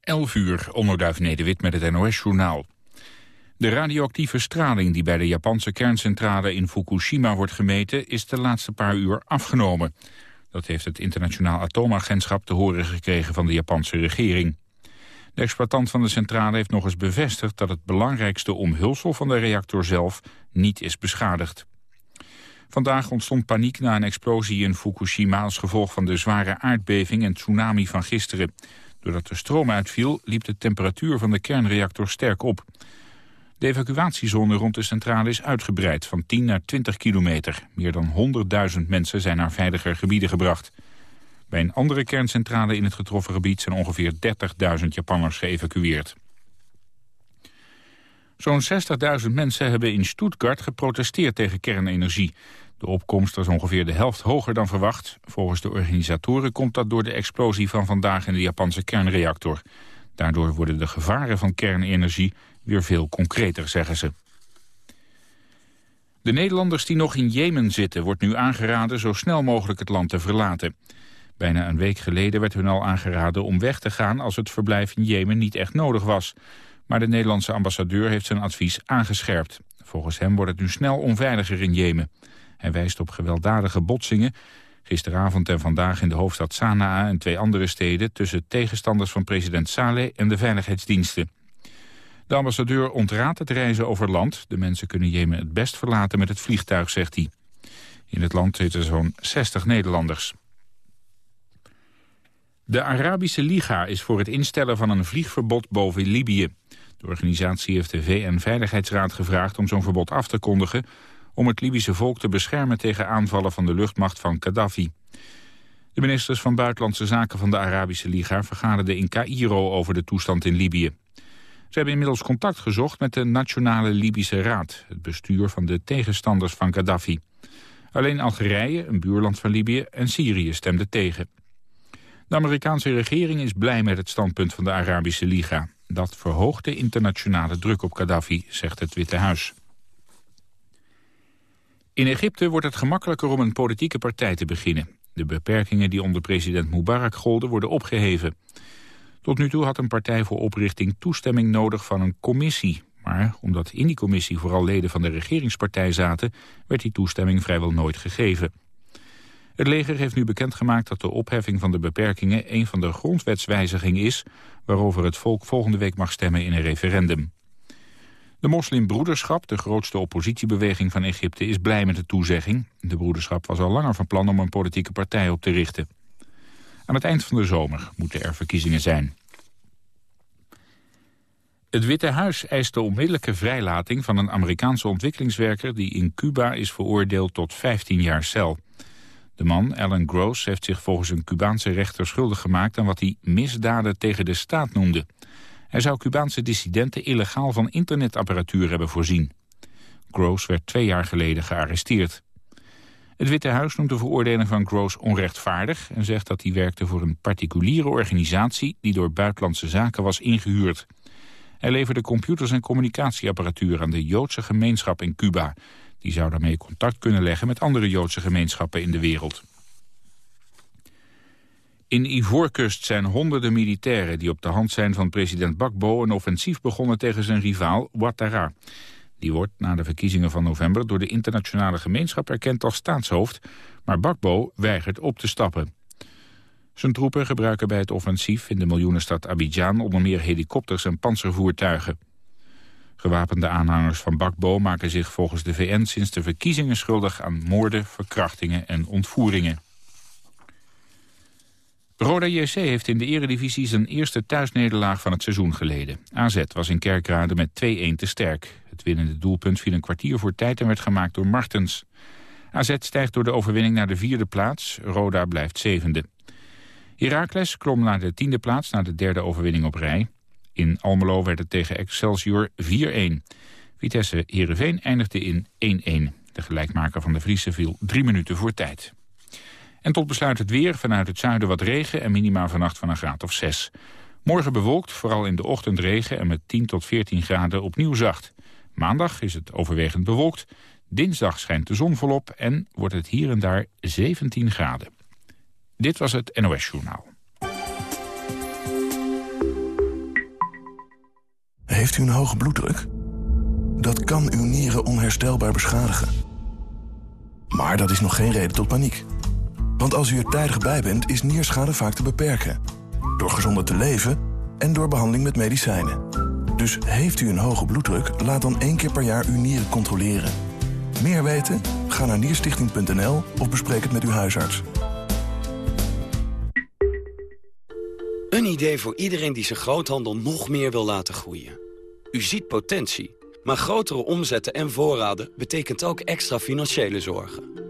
11 uur, onderduif Nederwit met het NOS-journaal. De radioactieve straling die bij de Japanse kerncentrale in Fukushima wordt gemeten... is de laatste paar uur afgenomen. Dat heeft het internationaal atoomagentschap te horen gekregen van de Japanse regering. De exploitant van de centrale heeft nog eens bevestigd... dat het belangrijkste omhulsel van de reactor zelf niet is beschadigd. Vandaag ontstond paniek na een explosie in Fukushima... als gevolg van de zware aardbeving en tsunami van gisteren. Doordat de stroom uitviel, liep de temperatuur van de kernreactor sterk op. De evacuatiezone rond de centrale is uitgebreid, van 10 naar 20 kilometer. Meer dan 100.000 mensen zijn naar veiliger gebieden gebracht. Bij een andere kerncentrale in het getroffen gebied zijn ongeveer 30.000 Japanners geëvacueerd. Zo'n 60.000 mensen hebben in Stuttgart geprotesteerd tegen kernenergie. De opkomst was ongeveer de helft hoger dan verwacht. Volgens de organisatoren komt dat door de explosie van vandaag in de Japanse kernreactor. Daardoor worden de gevaren van kernenergie weer veel concreter, zeggen ze. De Nederlanders die nog in Jemen zitten... wordt nu aangeraden zo snel mogelijk het land te verlaten. Bijna een week geleden werd hun al aangeraden om weg te gaan... als het verblijf in Jemen niet echt nodig was. Maar de Nederlandse ambassadeur heeft zijn advies aangescherpt. Volgens hem wordt het nu snel onveiliger in Jemen. Hij wijst op gewelddadige botsingen. Gisteravond en vandaag in de hoofdstad Sanaa en twee andere steden... tussen tegenstanders van president Saleh en de veiligheidsdiensten. De ambassadeur ontraadt het reizen over land. De mensen kunnen Jemen het best verlaten met het vliegtuig, zegt hij. In het land zitten zo'n 60 Nederlanders. De Arabische Liga is voor het instellen van een vliegverbod boven Libië. De organisatie heeft de VN-veiligheidsraad gevraagd om zo'n verbod af te kondigen om het Libische volk te beschermen tegen aanvallen van de luchtmacht van Gaddafi. De ministers van Buitenlandse Zaken van de Arabische Liga vergaderden in Cairo over de toestand in Libië. Ze hebben inmiddels contact gezocht met de Nationale Libische Raad, het bestuur van de tegenstanders van Gaddafi. Alleen Algerije, een buurland van Libië, en Syrië stemden tegen. De Amerikaanse regering is blij met het standpunt van de Arabische Liga. Dat verhoogt de internationale druk op Gaddafi, zegt het Witte Huis. In Egypte wordt het gemakkelijker om een politieke partij te beginnen. De beperkingen die onder president Mubarak golden worden opgeheven. Tot nu toe had een partij voor oprichting toestemming nodig van een commissie. Maar omdat in die commissie vooral leden van de regeringspartij zaten... werd die toestemming vrijwel nooit gegeven. Het leger heeft nu bekendgemaakt dat de opheffing van de beperkingen... een van de grondwetswijzigingen is... waarover het volk volgende week mag stemmen in een referendum. De moslimbroederschap, de grootste oppositiebeweging van Egypte, is blij met de toezegging. De broederschap was al langer van plan om een politieke partij op te richten. Aan het eind van de zomer moeten er verkiezingen zijn. Het Witte Huis eist de onmiddellijke vrijlating van een Amerikaanse ontwikkelingswerker die in Cuba is veroordeeld tot 15 jaar cel. De man, Alan Gross, heeft zich volgens een Cubaanse rechter schuldig gemaakt aan wat hij misdaden tegen de staat noemde. Hij zou Cubaanse dissidenten illegaal van internetapparatuur hebben voorzien. Gross werd twee jaar geleden gearresteerd. Het Witte Huis noemt de veroordeling van Gross onrechtvaardig... en zegt dat hij werkte voor een particuliere organisatie... die door Buitenlandse Zaken was ingehuurd. Hij leverde computers en communicatieapparatuur aan de Joodse gemeenschap in Cuba. Die zou daarmee contact kunnen leggen met andere Joodse gemeenschappen in de wereld. In Ivoorkust zijn honderden militairen die op de hand zijn van president Bakbo... een offensief begonnen tegen zijn rivaal Ouattara. Die wordt na de verkiezingen van november door de internationale gemeenschap erkend als staatshoofd... maar Bakbo weigert op te stappen. Zijn troepen gebruiken bij het offensief in de miljoenenstad Abidjan... onder meer helikopters en panzervoertuigen. Gewapende aanhangers van Bakbo maken zich volgens de VN sinds de verkiezingen schuldig aan moorden, verkrachtingen en ontvoeringen. Roda JC heeft in de eredivisie zijn eerste thuisnederlaag van het seizoen geleden. AZ was in Kerkrade met 2-1 te sterk. Het winnende doelpunt viel een kwartier voor tijd en werd gemaakt door Martens. AZ stijgt door de overwinning naar de vierde plaats. Roda blijft zevende. Heracles klom naar de tiende plaats na de derde overwinning op rij. In Almelo werd het tegen Excelsior 4-1. Vitesse Heerenveen eindigde in 1-1. De gelijkmaker van de Friese viel drie minuten voor tijd. En tot besluit het weer. Vanuit het zuiden wat regen en minimaal vannacht van een graad of 6. Morgen bewolkt, vooral in de ochtend regen en met 10 tot 14 graden opnieuw zacht. Maandag is het overwegend bewolkt. Dinsdag schijnt de zon volop en wordt het hier en daar 17 graden. Dit was het NOS Journaal. Heeft u een hoge bloeddruk? Dat kan uw nieren onherstelbaar beschadigen. Maar dat is nog geen reden tot paniek. Want als u er tijdig bij bent, is nierschade vaak te beperken. Door gezonder te leven en door behandeling met medicijnen. Dus heeft u een hoge bloeddruk, laat dan één keer per jaar uw nieren controleren. Meer weten? Ga naar nierstichting.nl of bespreek het met uw huisarts. Een idee voor iedereen die zijn groothandel nog meer wil laten groeien. U ziet potentie, maar grotere omzetten en voorraden betekent ook extra financiële zorgen.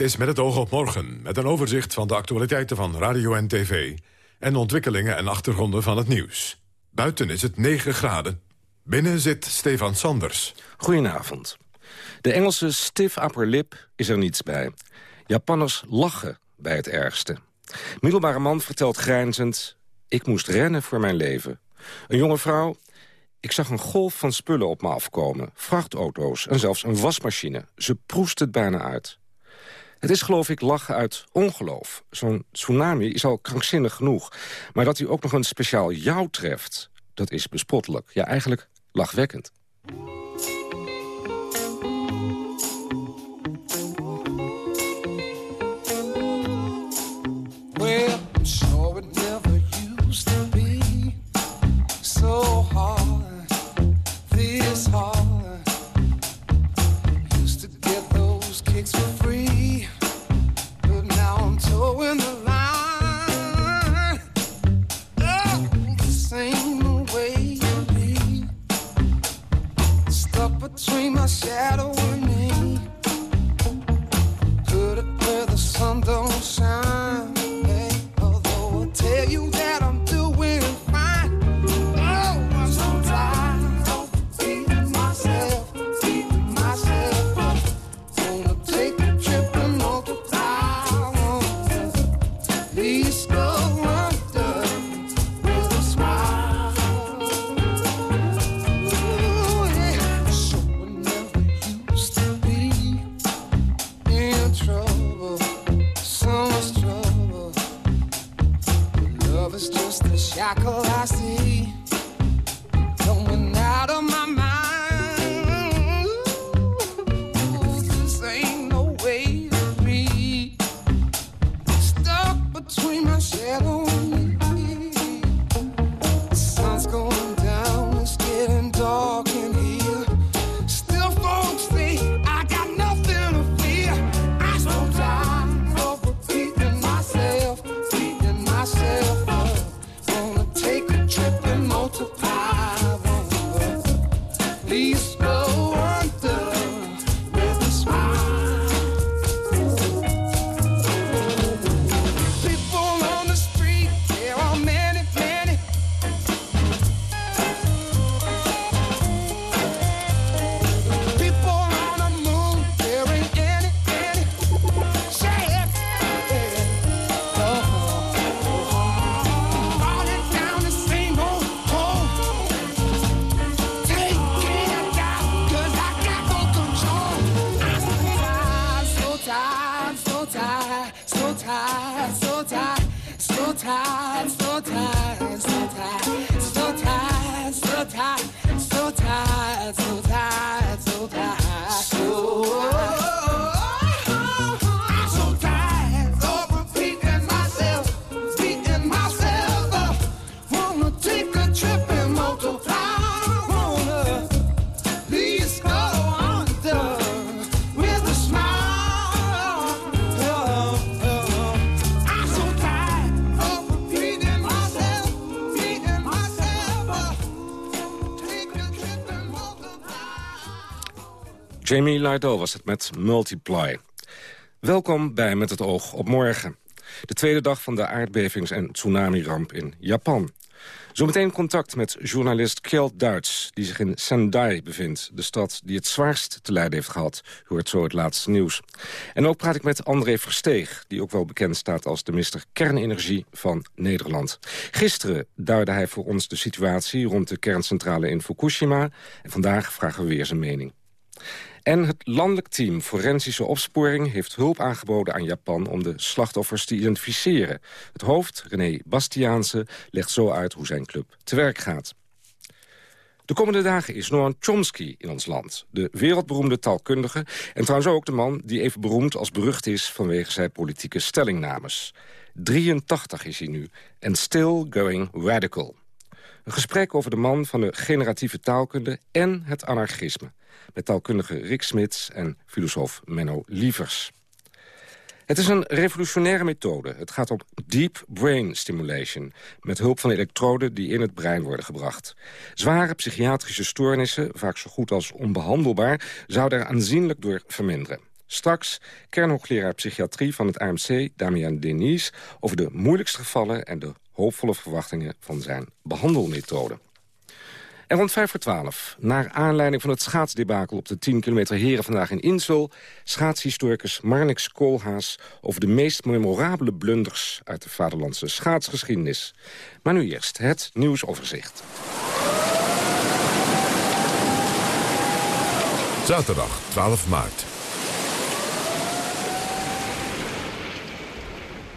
Dit is met het oog op morgen, met een overzicht van de actualiteiten van radio en tv... en ontwikkelingen en achtergronden van het nieuws. Buiten is het 9 graden. Binnen zit Stefan Sanders. Goedenavond. De Engelse stiff upper lip is er niets bij. Japanners lachen bij het ergste. Middelbare man vertelt grijnzend... ik moest rennen voor mijn leven. Een jonge vrouw... Ik zag een golf van spullen op me afkomen. Vrachtauto's en zelfs een wasmachine. Ze proest het bijna uit. Het is geloof ik lachen uit ongeloof. Zo'n tsunami is al krankzinnig genoeg. Maar dat u ook nog een speciaal jou treft, dat is bespottelijk. Ja, eigenlijk lachwekkend. Jamie Laidel was het met Multiply. Welkom bij Met het oog op morgen. De tweede dag van de aardbevings- en tsunamiramp in Japan. Zometeen contact met journalist Kjeld Duits... die zich in Sendai bevindt, de stad die het zwaarst te lijden heeft gehad. Hoort zo het laatste nieuws. En ook praat ik met André Versteeg... die ook wel bekend staat als de mister kernenergie van Nederland. Gisteren duidde hij voor ons de situatie rond de kerncentrale in Fukushima... en vandaag vragen we weer zijn mening. En het landelijk team Forensische Opsporing heeft hulp aangeboden aan Japan om de slachtoffers te identificeren. Het hoofd, René Bastiaanse, legt zo uit hoe zijn club te werk gaat. De komende dagen is Noam Chomsky in ons land. De wereldberoemde taalkundige en trouwens ook de man die even beroemd als berucht is vanwege zijn politieke stellingnames. 83 is hij nu en still going radical. Een gesprek over de man van de generatieve taalkunde en het anarchisme. Met taalkundige Rick Smits en filosoof Menno Lievers. Het is een revolutionaire methode. Het gaat om deep brain stimulation... met hulp van elektroden die in het brein worden gebracht. Zware psychiatrische stoornissen, vaak zo goed als onbehandelbaar... zouden er aanzienlijk door verminderen. Straks kernhoogleraar psychiatrie van het AMC, Damian Denis... over de moeilijkste gevallen en de hoopvolle verwachtingen van zijn behandelmethode. En rond 5 voor 12, naar aanleiding van het schaatsdebakel op de 10 kilometer heren vandaag in Insel, schaatshistoricus Marnix Koolhaas over de meest memorabele blunders uit de vaderlandse schaatsgeschiedenis. Maar nu eerst het nieuwsoverzicht. Zaterdag 12 maart.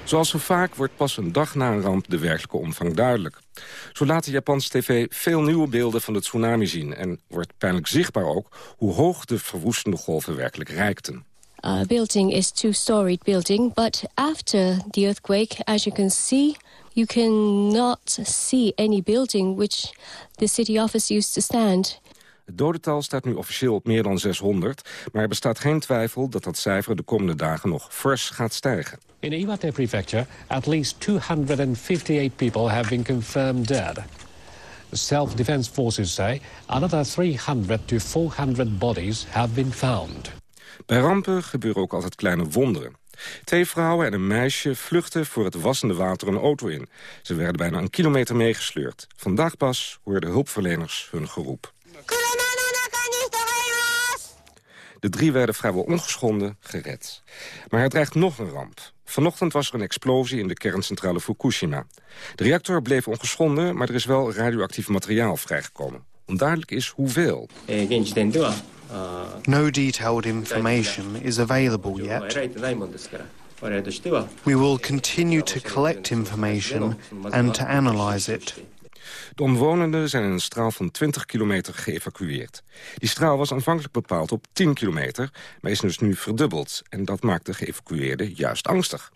Zoals zo vaak wordt pas een dag na een ramp de werkelijke omvang duidelijk. Zo laat de Japanse tv veel nieuwe beelden van de tsunami zien... en wordt pijnlijk zichtbaar ook hoe hoog de verwoestende golven werkelijk reikten. uh, building is two-storied building, but after the earthquake, as you can see, you cannot see any building which the city office used to stand. Het dodental staat nu officieel op meer dan 600... maar er bestaat geen twijfel dat dat cijfer de komende dagen nog fors gaat stijgen. In Iwate Prefecture, at least 258 people have been confirmed dead. Self-defense forces say another 300 to 400 bodies have been found. Bij rampen gebeuren ook altijd kleine wonderen. Twee vrouwen en een meisje vluchten voor het wassende water een auto in. Ze werden bijna een kilometer meegesleurd. Vandaag pas hoorden hulpverleners hun geroep. De drie werden vrijwel ongeschonden gered. Maar er dreigt nog een ramp. Vanochtend was er een explosie in de kerncentrale Fukushima. De reactor bleef ongeschonden, maar er is wel radioactief materiaal vrijgekomen. Onduidelijk is hoeveel. No detailed information is available yet. We will continue to collect information and to analyze it. De omwonenden zijn in een straal van 20 kilometer geëvacueerd. Die straal was aanvankelijk bepaald op 10 kilometer, maar is dus nu verdubbeld. En dat maakt de geëvacueerden juist angstig.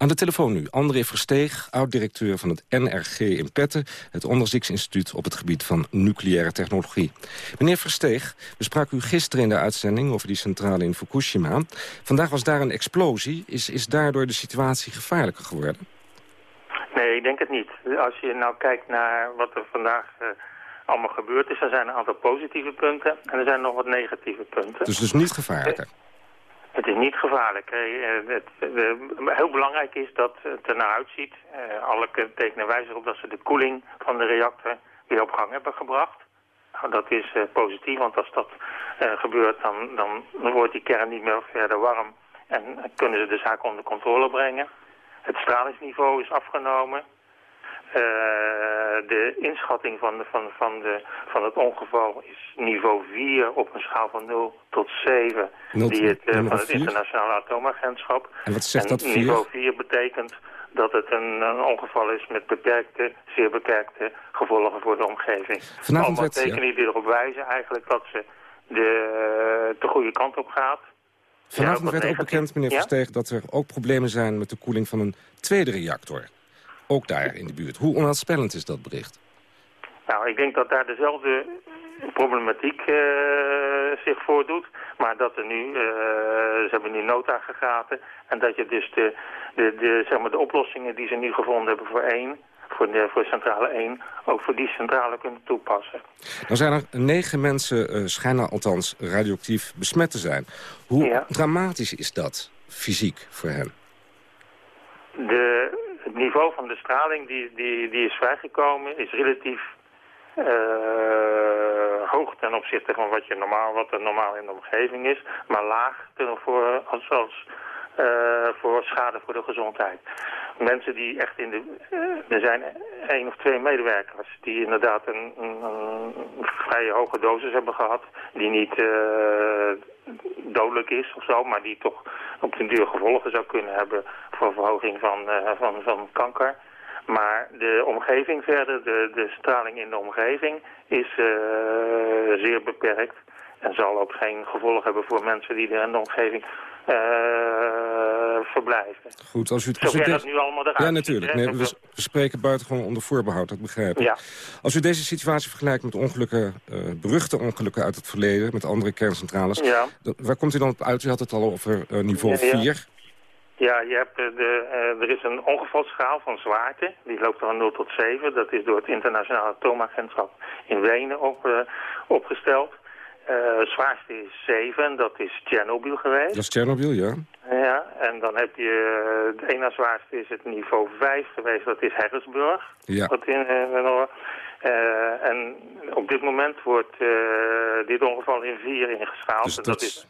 Aan de telefoon nu André Versteeg, oud-directeur van het NRG in Petten... het onderzoeksinstituut op het gebied van nucleaire technologie. Meneer Versteeg, we spraken u gisteren in de uitzending... over die centrale in Fukushima. Vandaag was daar een explosie. Is, is daardoor de situatie gevaarlijker geworden? Nee, ik denk het niet. Als je nou kijkt naar wat er vandaag eh, allemaal gebeurd is... dan zijn er een aantal positieve punten en er zijn nog wat negatieve punten. Dus dus niet gevaarlijker? Het is niet gevaarlijk. Eh, Het, eh, heel belangrijk is dat het er naar uitziet. Eh, alle tekenen wijzen erop dat ze de koeling van de reactor weer op gang hebben gebracht. Nou, dat is positief, want als dat gebeurt, dan, dan wordt die kern niet meer verder warm. En kunnen ze de zaak onder controle brengen. Het stralingsniveau is afgenomen. Eh, de inschatting van, de, van, van, de, van het ongeval is niveau 4 op een schaal van 0 tot 7. Nul die tot- het, eh, van het internationale atoomagentschap. En wat zegt En dat, vier? Niveau 4 betekent dat het een, een ongeval is met beperkte, zeer beperkte gevolgen voor de omgeving. Vanavond Allemaal tekenen die erop wijzen eigenlijk dat ze de, de goede kant op gaat. Vanavond werd ook bekend, meneer Ja? Versteeg... dat er ook problemen zijn met de koeling van een tweede reactor. Ook daar in de buurt. Hoe onaanspellend is dat bericht? Nou, ik denk dat daar dezelfde problematiek eh, zich voordoet. Maar dat er nu, eh, ze hebben nu nota gegaten. En dat je dus de, de, de, zeg maar de oplossingen die ze nu gevonden hebben voor één, voor, de, voor centrale 1, ook voor die centrale kunnen toepassen. Dan zijn er negen mensen, eh, schijnen althans radioactief besmet te zijn. Hoe Ja. dramatisch is dat fysiek voor hen? De, niveau van de straling die, die, die is vrijgekomen is relatief eh, hoog ten opzichte van wat, je normaal, wat er normaal in de omgeving is, maar laag ten, voor, als, als, voor schade voor de gezondheid. Mensen die echt in de... eh, er zijn één of twee medewerkers die inderdaad een, een, een vrij hoge dosis hebben gehad, die niet eh, dodelijk is of zo, maar die toch op den duur gevolgen zou kunnen hebben voor verhoging van, eh, van, van kanker. Maar de omgeving verder, de, de straling in de omgeving, is eh, zeer beperkt. En zal ook geen gevolg hebben voor mensen die er in de omgeving eh, verblijven. Goed, als u het Zover dat nu allemaal eruit Ja, natuurlijk. Nee, we, we spreken buitengewoon onder voorbehoud, dat begrijp ik. Ja. Als u deze situatie vergelijkt met ongelukken, eh, beruchte ongelukken uit het verleden... met andere kerncentrales, Ja. dan- waar komt u dan op uit? U had het al over eh, niveau Ja, ja. 4. Ja, je hebt eh, de, eh, er is een ongevalschaal van zwaarte. Die loopt van 0 tot 7. Dat is door het internationale atoomagentschap in Wenen op, eh, opgesteld. Eh, Het zwaarste is 7, dat is Tsjernobyl geweest. Dat is Tsjernobyl, ja. Ja, en dan heb je, eh, het ene zwaarste is het niveau 5 geweest, dat is Harrisburg. Ja. Wat in, eh, eh, en op dit moment wordt eh, dit ongeval in 4 ingeschaald. Dus dat dat, is,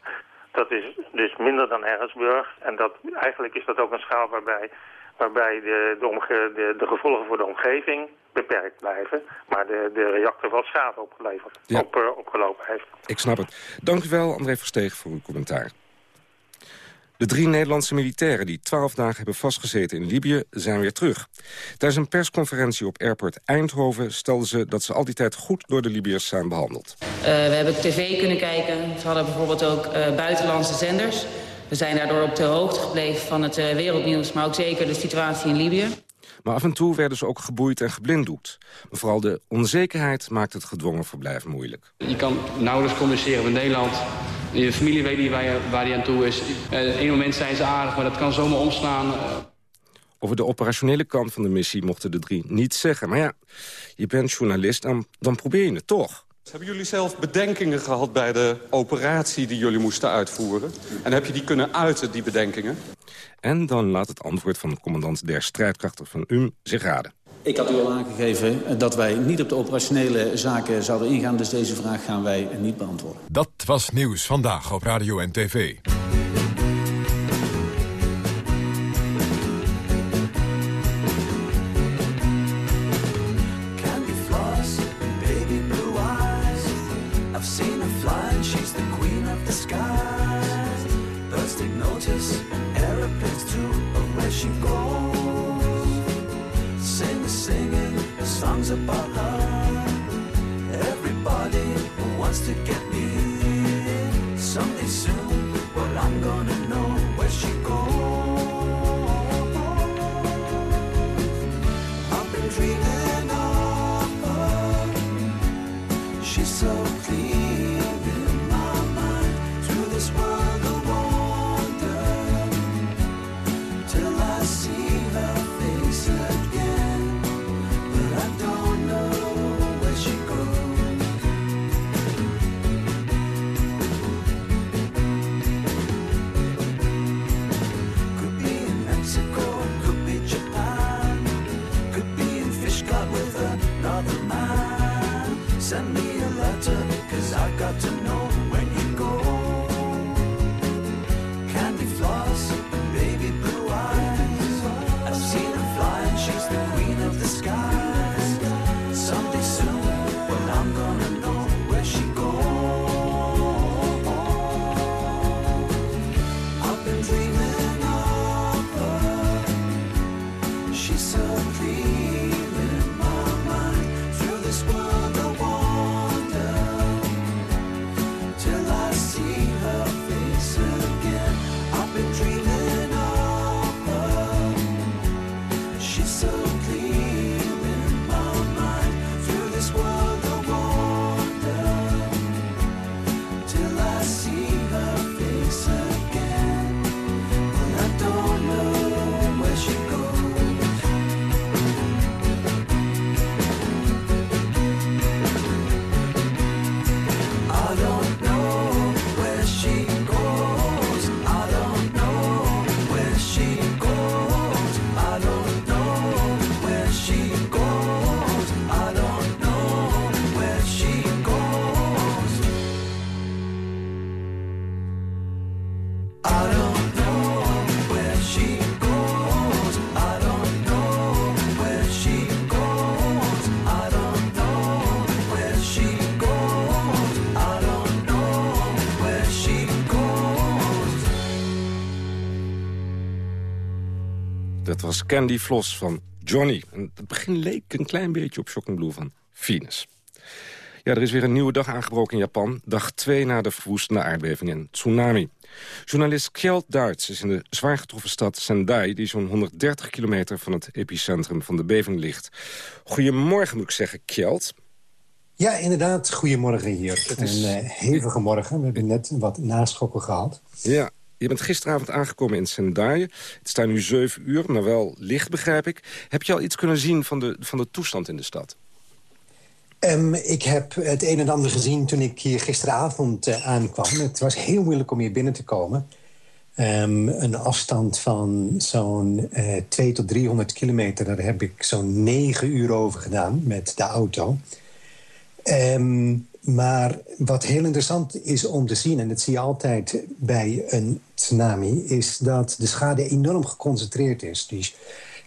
dat is dus minder dan Harrisburg. En dat, eigenlijk is dat ook een schaal waarbij, waarbij de, de, omge, de, de gevolgen voor de omgeving beperkt blijven. Maar de, de reactor wel schade opgeleverd, Ja. op, eh, opgelopen heeft. Ik snap het. Dank u wel, André Versteeg, voor uw commentaar. De drie Nederlandse militairen die twaalf dagen hebben vastgezeten in Libië zijn weer terug. Tijdens een persconferentie op airport Eindhoven stelden ze dat ze al die tijd goed door de Libiërs zijn behandeld. Uh, we hebben tv kunnen kijken. Ze hadden bijvoorbeeld ook uh, buitenlandse zenders. We zijn daardoor op de hoogte gebleven van het uh, wereldnieuws... maar ook zeker de situatie in Libië. Maar af en toe werden ze ook geboeid en geblinddoekt. Maar vooral de onzekerheid maakt het gedwongen verblijf moeilijk. Je kan nauwelijks communiceren met Nederland. Je familie weet niet waar, je, waar die aan toe is. Uh, Eén moment zijn ze aardig, maar dat kan zomaar omslaan. Uh. Over de operationele kant van de missie mochten de drie niets zeggen. Maar ja, je bent journalist, dan, dan probeer je het toch. Hebben jullie zelf bedenkingen gehad bij de operatie die jullie moesten uitvoeren? En heb je die kunnen uiten, die bedenkingen? En dan laat het antwoord van de commandant der strijdkrachten van UM zich raden. Ik had u al aangegeven dat wij niet op de operationele zaken zouden ingaan... dus deze vraag gaan wij niet beantwoorden. Dat was Nieuws Vandaag op Radio en TV. Candy Floss van Johnny. En het begin leek een klein beetje op Shocking Blue van Venus. Ja, er is weer een nieuwe dag aangebroken in Japan. Dag 2 na de verwoestende aardbeving en tsunami. Journalist Kjeld Duits is in de zwaar getroffen stad Sendai... die zo'n 130 kilometer van het epicentrum van de beving ligt. Goedemorgen, moet ik zeggen, Kjeld. Ja, inderdaad. Goedemorgen hier. Het is een uh, hevige morgen. We hebben net wat naschokken gehad. Ja, je bent gisteravond aangekomen in Sendai. Het staat nu 7 uur, maar wel licht, begrijp ik. Heb je al iets kunnen zien van de, van de toestand in de stad? Um, ik heb het een en ander gezien toen ik hier gisteravond uh, aankwam. Het was heel moeilijk om hier binnen te komen. Um, een afstand van zo'n uh, 2 tot 300 kilometer... daar heb ik zo'n 9 uur over gedaan met de auto. Um, maar wat heel interessant is om te zien... en dat zie je altijd bij een tsunami... is dat de schade enorm geconcentreerd is. Dus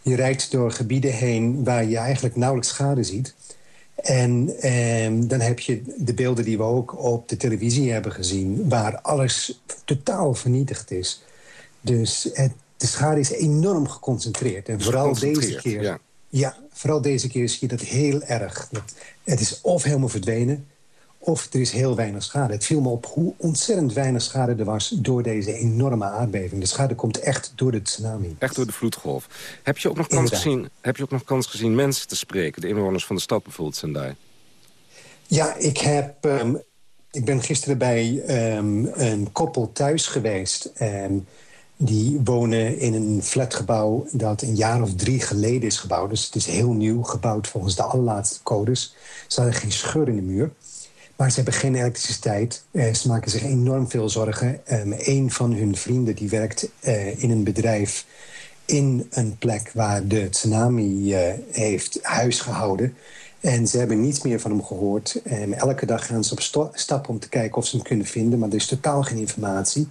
je rijdt door gebieden heen waar je eigenlijk nauwelijks schade ziet... En eh, dan heb je de beelden die we ook op de televisie hebben gezien... waar alles totaal vernietigd is. Dus het, de schade is enorm geconcentreerd. En vooral deze keer... Ja. ja. vooral deze keer zie je dat heel erg. Het is of helemaal verdwenen... of er is heel weinig schade. Het viel me op hoe ontzettend weinig schade er was... door deze enorme aardbeving. De schade komt echt door de tsunami. Echt door de vloedgolf. Heb je ook nog kans, gezien, heb je ook nog kans gezien mensen te spreken? De inwoners van de stad bijvoorbeeld, Sendai? Ja, ik, heb, um, ik ben gisteren bij um, een koppel thuis geweest. Um, die wonen in een flatgebouw dat een jaar of drie geleden is gebouwd. Dus het is heel nieuw, gebouwd volgens de allerlaatste codes. Ze hadden geen scheur in de muur. Maar ze hebben geen elektriciteit. Uh, ze maken zich enorm veel zorgen. Um, een van hun vrienden die werkt uh, in een bedrijf in een plek waar de tsunami uh, heeft huisgehouden. En ze hebben niets meer van hem gehoord. Um, elke dag gaan ze op stap om te kijken of ze hem kunnen vinden. Maar er is totaal geen informatie.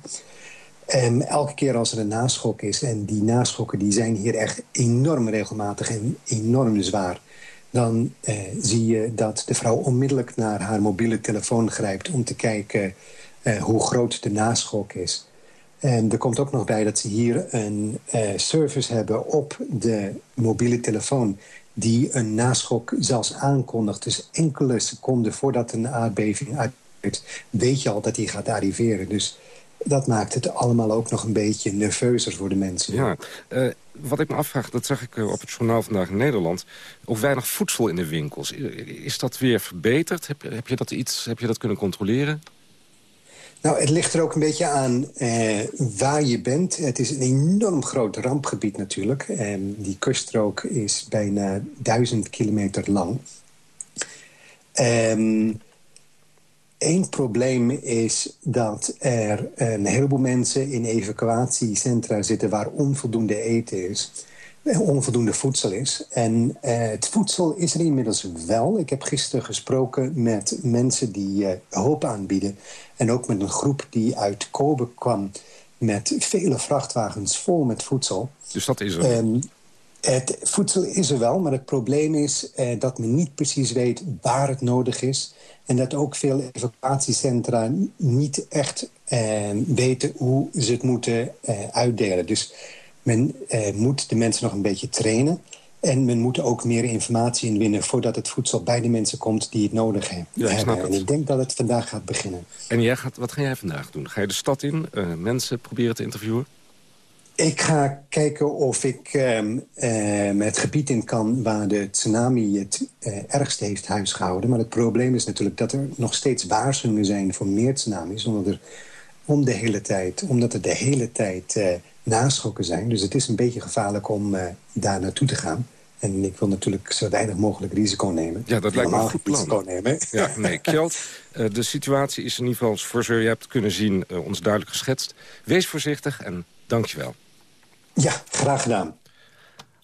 Um, elke keer als er een naschok is... en die naschokken die zijn hier echt enorm regelmatig en enorm zwaar dan eh, zie je dat de vrouw onmiddellijk naar haar mobiele telefoon grijpt... om te kijken eh, hoe groot de naschok is. En er komt ook nog bij dat ze hier een eh, service hebben op de mobiele telefoon... die een naschok zelfs aankondigt. Dus enkele seconden voordat een aardbeving uitbreekt... weet je al dat die gaat arriveren. Dus dat maakt het allemaal ook nog een beetje nerveuzer voor de mensen. Ja, uh, wat ik me afvraag, dat zag ik op het journaal vandaag in Nederland... ook weinig voedsel in de winkels. Is dat weer verbeterd? Heb, heb, je, dat iets, heb je dat kunnen controleren? Nou, het ligt er ook een beetje aan eh, waar je bent. Het is een enorm groot rampgebied natuurlijk. En die kuststrook is bijna duizend kilometer lang. Um, Eén probleem is dat er een heleboel mensen in evacuatiecentra zitten... waar onvoldoende eten is, onvoldoende voedsel is. En uh, het voedsel is er inmiddels wel. Ik heb gisteren gesproken met mensen die hulp aanbieden. En ook met een groep die uit Kobe kwam met vele vrachtwagens vol met voedsel. Dus dat is er? Um, het voedsel is er wel, maar het probleem is uh, dat men niet precies weet waar het nodig is... En dat ook veel evacuatiecentra niet echt eh, weten hoe ze het moeten eh, uitdelen. Dus men eh, moet de mensen nog een beetje trainen. En men moet ook meer informatie inwinnen voordat het voedsel bij de mensen komt die het nodig hebben. Ja, ik snap het. En ik denk dat het vandaag gaat beginnen. En jij gaat, wat ga jij vandaag doen? Ga je de stad in, uh, mensen proberen te interviewen? Ik ga kijken of ik uh, uh, het gebied in kan waar de tsunami het uh, ergste heeft huisgehouden. Maar het probleem is natuurlijk dat er nog steeds waarschuwingen zijn voor meer tsunamis. Omdat er om de hele tijd, omdat er de hele tijd uh, naschokken zijn. Dus het is een beetje gevaarlijk om uh, daar naartoe te gaan. En ik wil natuurlijk zo weinig mogelijk risico nemen. Ja, dat lijkt me een goed plan. Risico nemen. Ja, nee, Kjeld, uh, de situatie is in ieder geval, voor zover je hebt kunnen zien, ons duidelijk geschetst. Wees voorzichtig en dank je wel. Ja, graag gedaan.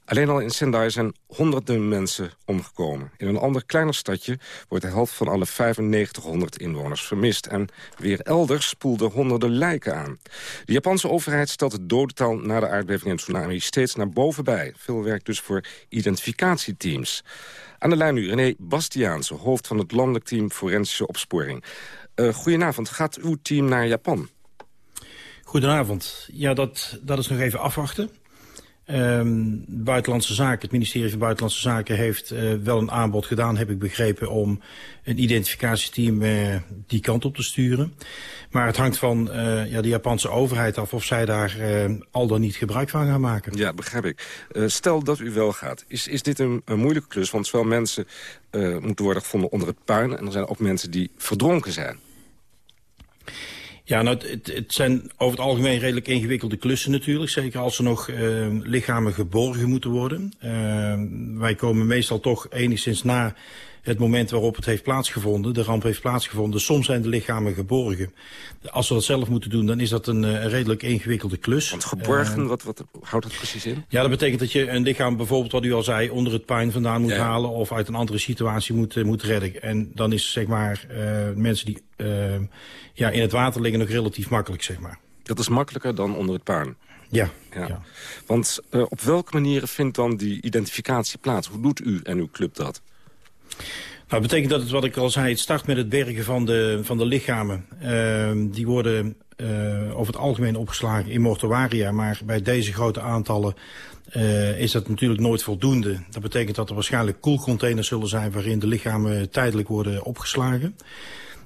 Alleen al in Sendai zijn honderden mensen omgekomen. In een ander kleiner stadje wordt de helft van alle 9500 inwoners vermist. En weer elders spoelden honderden lijken aan. De Japanse overheid stelt het dodental na de aardbeving en tsunami steeds naar boven bij. Veel werk dus voor identificatieteams. Aan de lijn nu René Bastiaanse, hoofd van het landelijk team Forensische Opsporing. Uh, goedenavond, gaat uw team naar Japan? Goedenavond. Ja, dat, dat is nog even afwachten. Ehm, Buitenlandse Zaken, het ministerie van Buitenlandse Zaken heeft uh, wel een aanbod gedaan, heb ik begrepen, om een identificatieteam uh, die kant op te sturen. Maar het hangt van uh, ja, de Japanse overheid af of zij daar al dan niet gebruik van gaan maken. Ja, begrijp ik. stel dat u wel gaat. Is, is dit een, een moeilijke klus? Want zowel mensen moeten worden gevonden onder het puin... en er zijn ook mensen die verdronken zijn. Ja, nou, het, het, zijn over het algemeen redelijk ingewikkelde klussen natuurlijk. Zeker als er nog uh, lichamen geborgen moeten worden. Uh, wij komen meestal toch enigszins na het moment waarop het heeft plaatsgevonden. De ramp heeft plaatsgevonden. Soms zijn de lichamen geborgen. Als we dat zelf moeten doen, dan is dat een, een redelijk ingewikkelde klus. Want geborgen, uh, wat, wat houdt dat precies in? Ja, dat betekent dat je een lichaam bijvoorbeeld, wat u al zei, onder het puin vandaan moet ja. halen. Of uit een andere situatie moet, moet redden. En dan is zeg maar mensen die ja, in het water liggen nog relatief makkelijk, zeg maar. Dat is makkelijker dan onder het puin? Ja. ja. ja. Want uh, op welke manieren vindt dan die identificatie plaats? Hoe doet u en uw club dat? Nou, dat betekent dat het, wat ik al zei, het start met het bergen van de, van de lichamen. Uh, die worden uh, over het algemeen opgeslagen in mortuaria. Maar bij deze grote aantallen uh, is dat natuurlijk nooit voldoende. Dat betekent dat er waarschijnlijk koelcontainers zullen zijn... waarin de lichamen tijdelijk worden opgeslagen.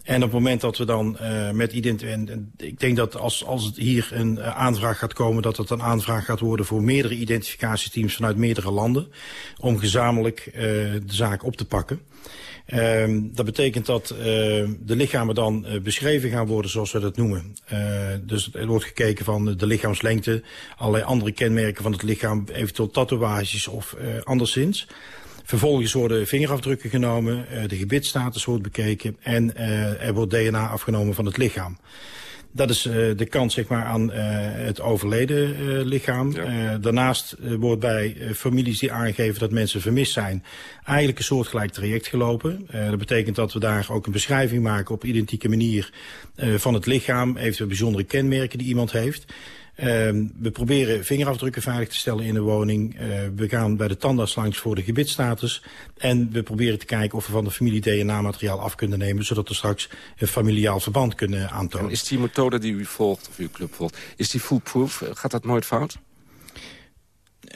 En op het moment dat we dan uh, met identiteit... Ik denk dat als, als het hier een uh, aanvraag gaat komen... dat het een aanvraag gaat worden voor meerdere identificatieteams vanuit meerdere landen... om gezamenlijk uh, de zaak op te pakken. Uh, dat betekent dat de lichamen dan beschreven gaan worden zoals we dat noemen. Dus er wordt gekeken van de lichaamslengte, allerlei andere kenmerken van het lichaam, eventueel tatoeages of anderszins. Vervolgens worden vingerafdrukken genomen, uh, de gebitstatus wordt bekeken en uh, er wordt DNA afgenomen van het lichaam. Dat is uh, de kant zeg maar, aan uh, het overleden uh, lichaam. Ja. Daarnaast wordt bij families die aangeven dat mensen vermist zijn... eigenlijk een soortgelijk traject gelopen. Dat betekent dat we daar ook een beschrijving maken op identieke manier van het lichaam. Eventueel bijzondere kenmerken die iemand heeft. Uh, we proberen vingerafdrukken veilig te stellen in de woning. Uh, we gaan bij de tandarts langs voor de gebitstatus. En we proberen te kijken of we van de familie DNA-materiaal af kunnen nemen... zodat we straks een familiaal verband kunnen aantonen. En is die methode die u volgt, of uw club volgt, is die foolproof? Gaat dat nooit fout?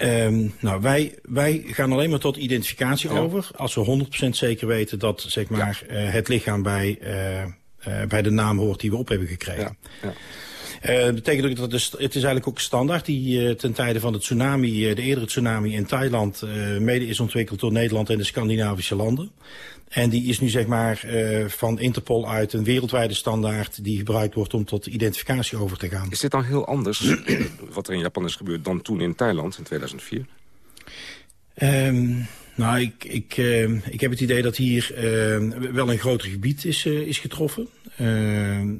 Um, nou, wij, wij gaan alleen maar tot identificatie ja. over... als we 100% zeker weten dat zeg maar, ja. uh, het lichaam bij, uh, uh, bij de naam hoort die we op hebben gekregen. Ja. Uh, dat betekent ook dat het, het is eigenlijk ook standaard die uh, ten tijde van het tsunami, uh, de eerdere tsunami in Thailand, mede is ontwikkeld door Nederland en de Scandinavische landen. En die is nu zeg maar van Interpol uit een wereldwijde standaard die gebruikt wordt om tot identificatie over te gaan. Is dit dan heel anders, wat er in Japan is gebeurd, dan toen in Thailand in 2004? Um, nou, ik, ik, uh, ik heb het idee dat hier uh, wel een groter gebied is, uh, is getroffen.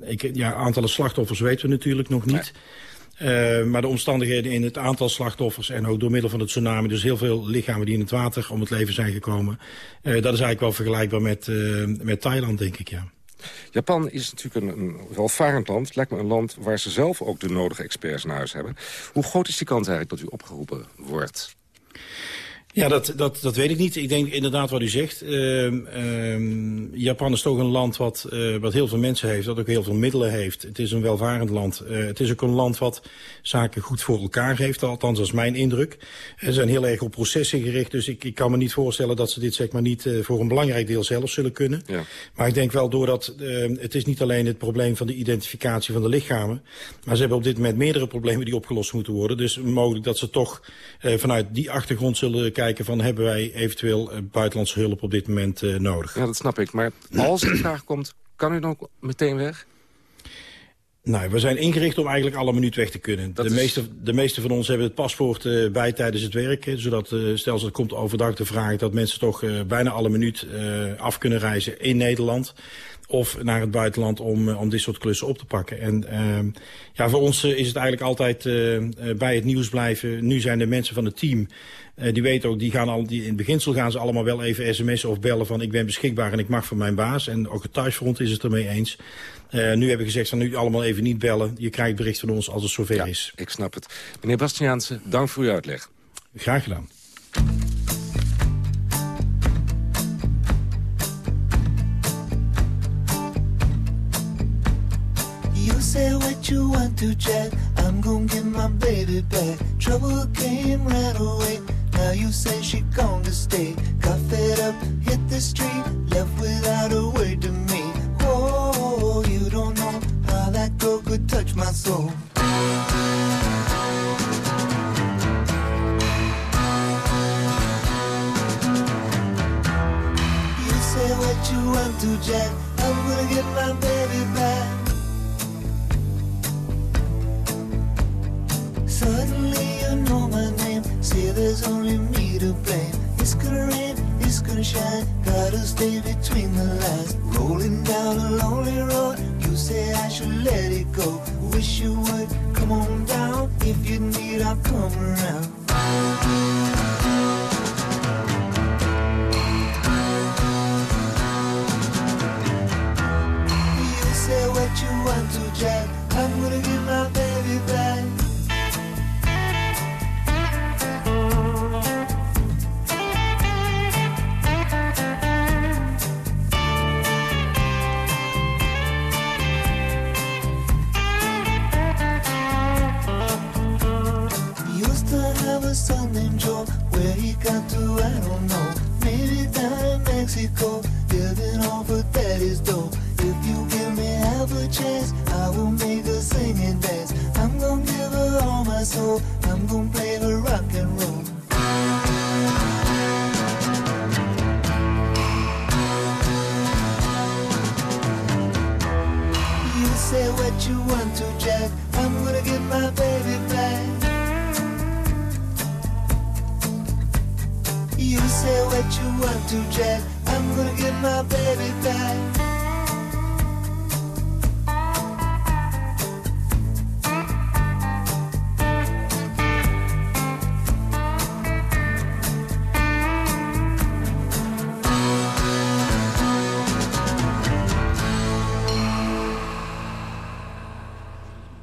ik, ja, aantallen slachtoffers weten we natuurlijk nog niet. Nee. maar de omstandigheden in het aantal slachtoffers en ook door middel van het tsunami... dus heel veel lichamen die in het water om het leven zijn gekomen... dat is eigenlijk wel vergelijkbaar met, met Thailand, denk ik, ja. Japan is natuurlijk een, een welvarend land. Het lijkt me een land waar ze zelf ook de nodige experts naar huis hebben. Hoe groot is die kans eigenlijk dat u opgeroepen wordt? Ja, dat, dat, dat weet ik niet. Ik denk inderdaad wat u zegt. Uh, uh, Japan is toch een land wat, uh, wat heel veel mensen heeft, dat ook heel veel middelen heeft. Het is een welvarend land. Uh, het is ook een land wat zaken goed voor elkaar heeft, althans dat is mijn indruk. Ze zijn heel erg op processen gericht, dus ik, ik kan me niet voorstellen dat ze dit zeg maar niet uh, voor een belangrijk deel zelf zullen kunnen. Ja. Maar ik denk wel doordat uh, het is niet alleen het probleem van de identificatie van de lichamen, maar ze hebben op dit moment meerdere problemen die opgelost moeten worden. Dus mogelijk dat ze toch vanuit die achtergrond zullen kijken kijken van hebben wij eventueel buitenlandse hulp op dit moment uh, nodig. Ja, dat snap ik. Maar als de vraag komt, kan u dan meteen weg? Nou, we zijn ingericht om eigenlijk alle minuut weg te kunnen. De, is... meeste, de meeste van ons hebben het paspoort uh, bij tijdens het werk. Zodat, uh, stel dat komt overdag de vraag dat mensen toch uh, bijna alle minuut af kunnen reizen in Nederland of naar het buitenland om, om dit soort klussen op te pakken. En uh, ja, voor ons is het eigenlijk altijd bij het nieuws blijven. Nu zijn de mensen van het team, uh, die weten ook, die gaan al, die, in het beginsel gaan ze allemaal wel even sms'en of bellen van ik ben beschikbaar en ik mag van mijn baas. En ook het thuisfront is het ermee eens. Uh, nu hebben we gezegd van nu allemaal even niet bellen. Je krijgt bericht van ons als het zover ja, is. ik snap het. Meneer Bastiaanse, dank voor uw uitleg. Graag gedaan. You say what you want to check. I'm gonna get my baby back. Trouble came right away. Now you say she gone to stay. Got fed up, hit the street, left without a word to me. That girl could touch my soul. You say what you want to, Jack. I'm gonna get my baby back. Suddenly you know my name. Say there's only me to blame. It's gonna rain, it's gonna shine. Gotta stay between the lines. Rolling down a lonely road. Say I should let it go. Wish you would come on down. If you need, I'll come around.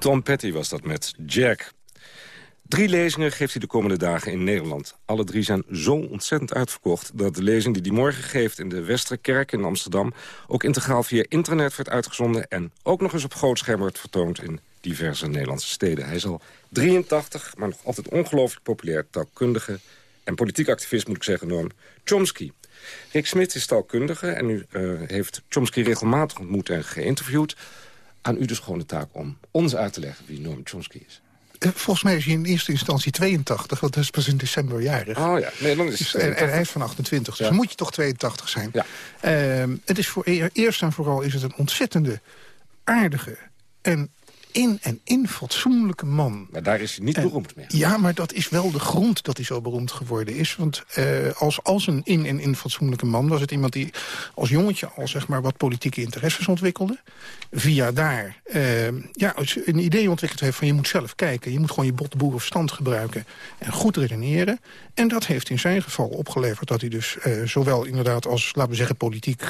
Tom Petty was dat met Jack. Drie lezingen geeft hij de komende dagen in Nederland. Alle drie zijn zo ontzettend uitverkocht... dat de lezing die hij morgen geeft in de Westerkerk in Amsterdam... ook integraal via internet werd uitgezonden... en ook nog eens op groot scherm wordt vertoond in diverse Nederlandse steden. Hij is al 83, maar nog altijd ongelooflijk populair... taalkundige en politiek activist, moet ik zeggen, Noam Chomsky. Rick Smit is taalkundige en u eh, heeft Chomsky regelmatig ontmoet en geïnterviewd. Aan u dus gewoon de taak om ons uit te leggen wie Noam Chomsky is. Eh, Volgens mij is hij in eerste instantie 82, want dat is pas in december jarig. Oh ja, nee, dan is Dus, het en, en hij is van 28, dus Ja. dan moet je toch 82 zijn. Ehm, het is voor eer- eerst en vooral is het een ontzettende aardige en in en in fatsoenlijke man. Maar daar is hij niet En- beroemd mee. Ja, maar dat is wel de grond dat hij zo beroemd geworden is. Want eh, als, als een in- en in fatsoenlijke man was het iemand die als jongetje al zeg maar, wat politieke interesses ontwikkelde. Via daar eh, ja, een idee ontwikkeld heeft van je moet zelf kijken. Je moet gewoon je bot boerenverstand gebruiken en goed redeneren. En dat heeft in zijn geval opgeleverd dat hij dus eh, zowel inderdaad als, laten we zeggen, politiek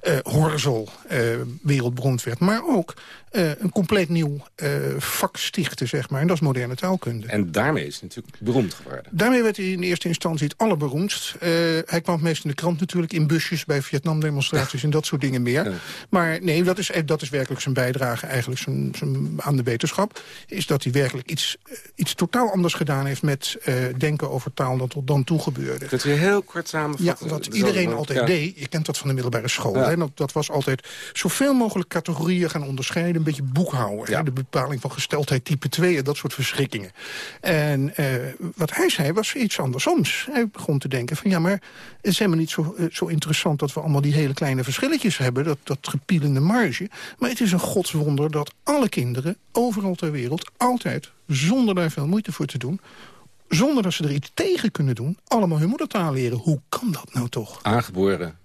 eh Horzel eh, wereldberoemd werd. Maar ook eh, een compleet nieuw eh, vak stichtte, zeg maar. En dat is moderne taalkunde. En daarmee is hij natuurlijk beroemd geworden. Daarmee werd hij in eerste instantie het allerberoemdst. Eh, hij kwam het meest in de krant natuurlijk, in busjes bij Vietnam-demonstraties en dat soort dingen meer. Maar nee, dat is, dat is werkelijk zijn bijdrage eigenlijk zijn, zijn, aan de wetenschap. Is dat hij werkelijk iets, iets totaal anders gedaan heeft met denken over taal dan tot dan toe gebeurde. Kunt u heel kort Ja, samenvatten? wat Dat iedereen altijd ja. deed, je kent dat van de middelbare school. Ja. Hè? Dat, dat was altijd zoveel mogelijk categorieën gaan onderscheiden. Een beetje boekhouden. hè? De bepaling van gesteldheid type 2 en dat soort verschrikkingen. En eh, wat hij zei was iets andersoms. Hij begon te denken van ja, maar het is helemaal niet zo, eh, zo interessant... dat we allemaal die hele kleine verschilletjes hebben. Dat, dat gepielende marge. Maar het is een godswonder dat alle kinderen overal ter wereld... altijd, zonder daar veel moeite voor te doen zonder dat ze er iets tegen kunnen doen, allemaal hun moedertaal leren. Hoe kan dat nou toch? Aangeboren.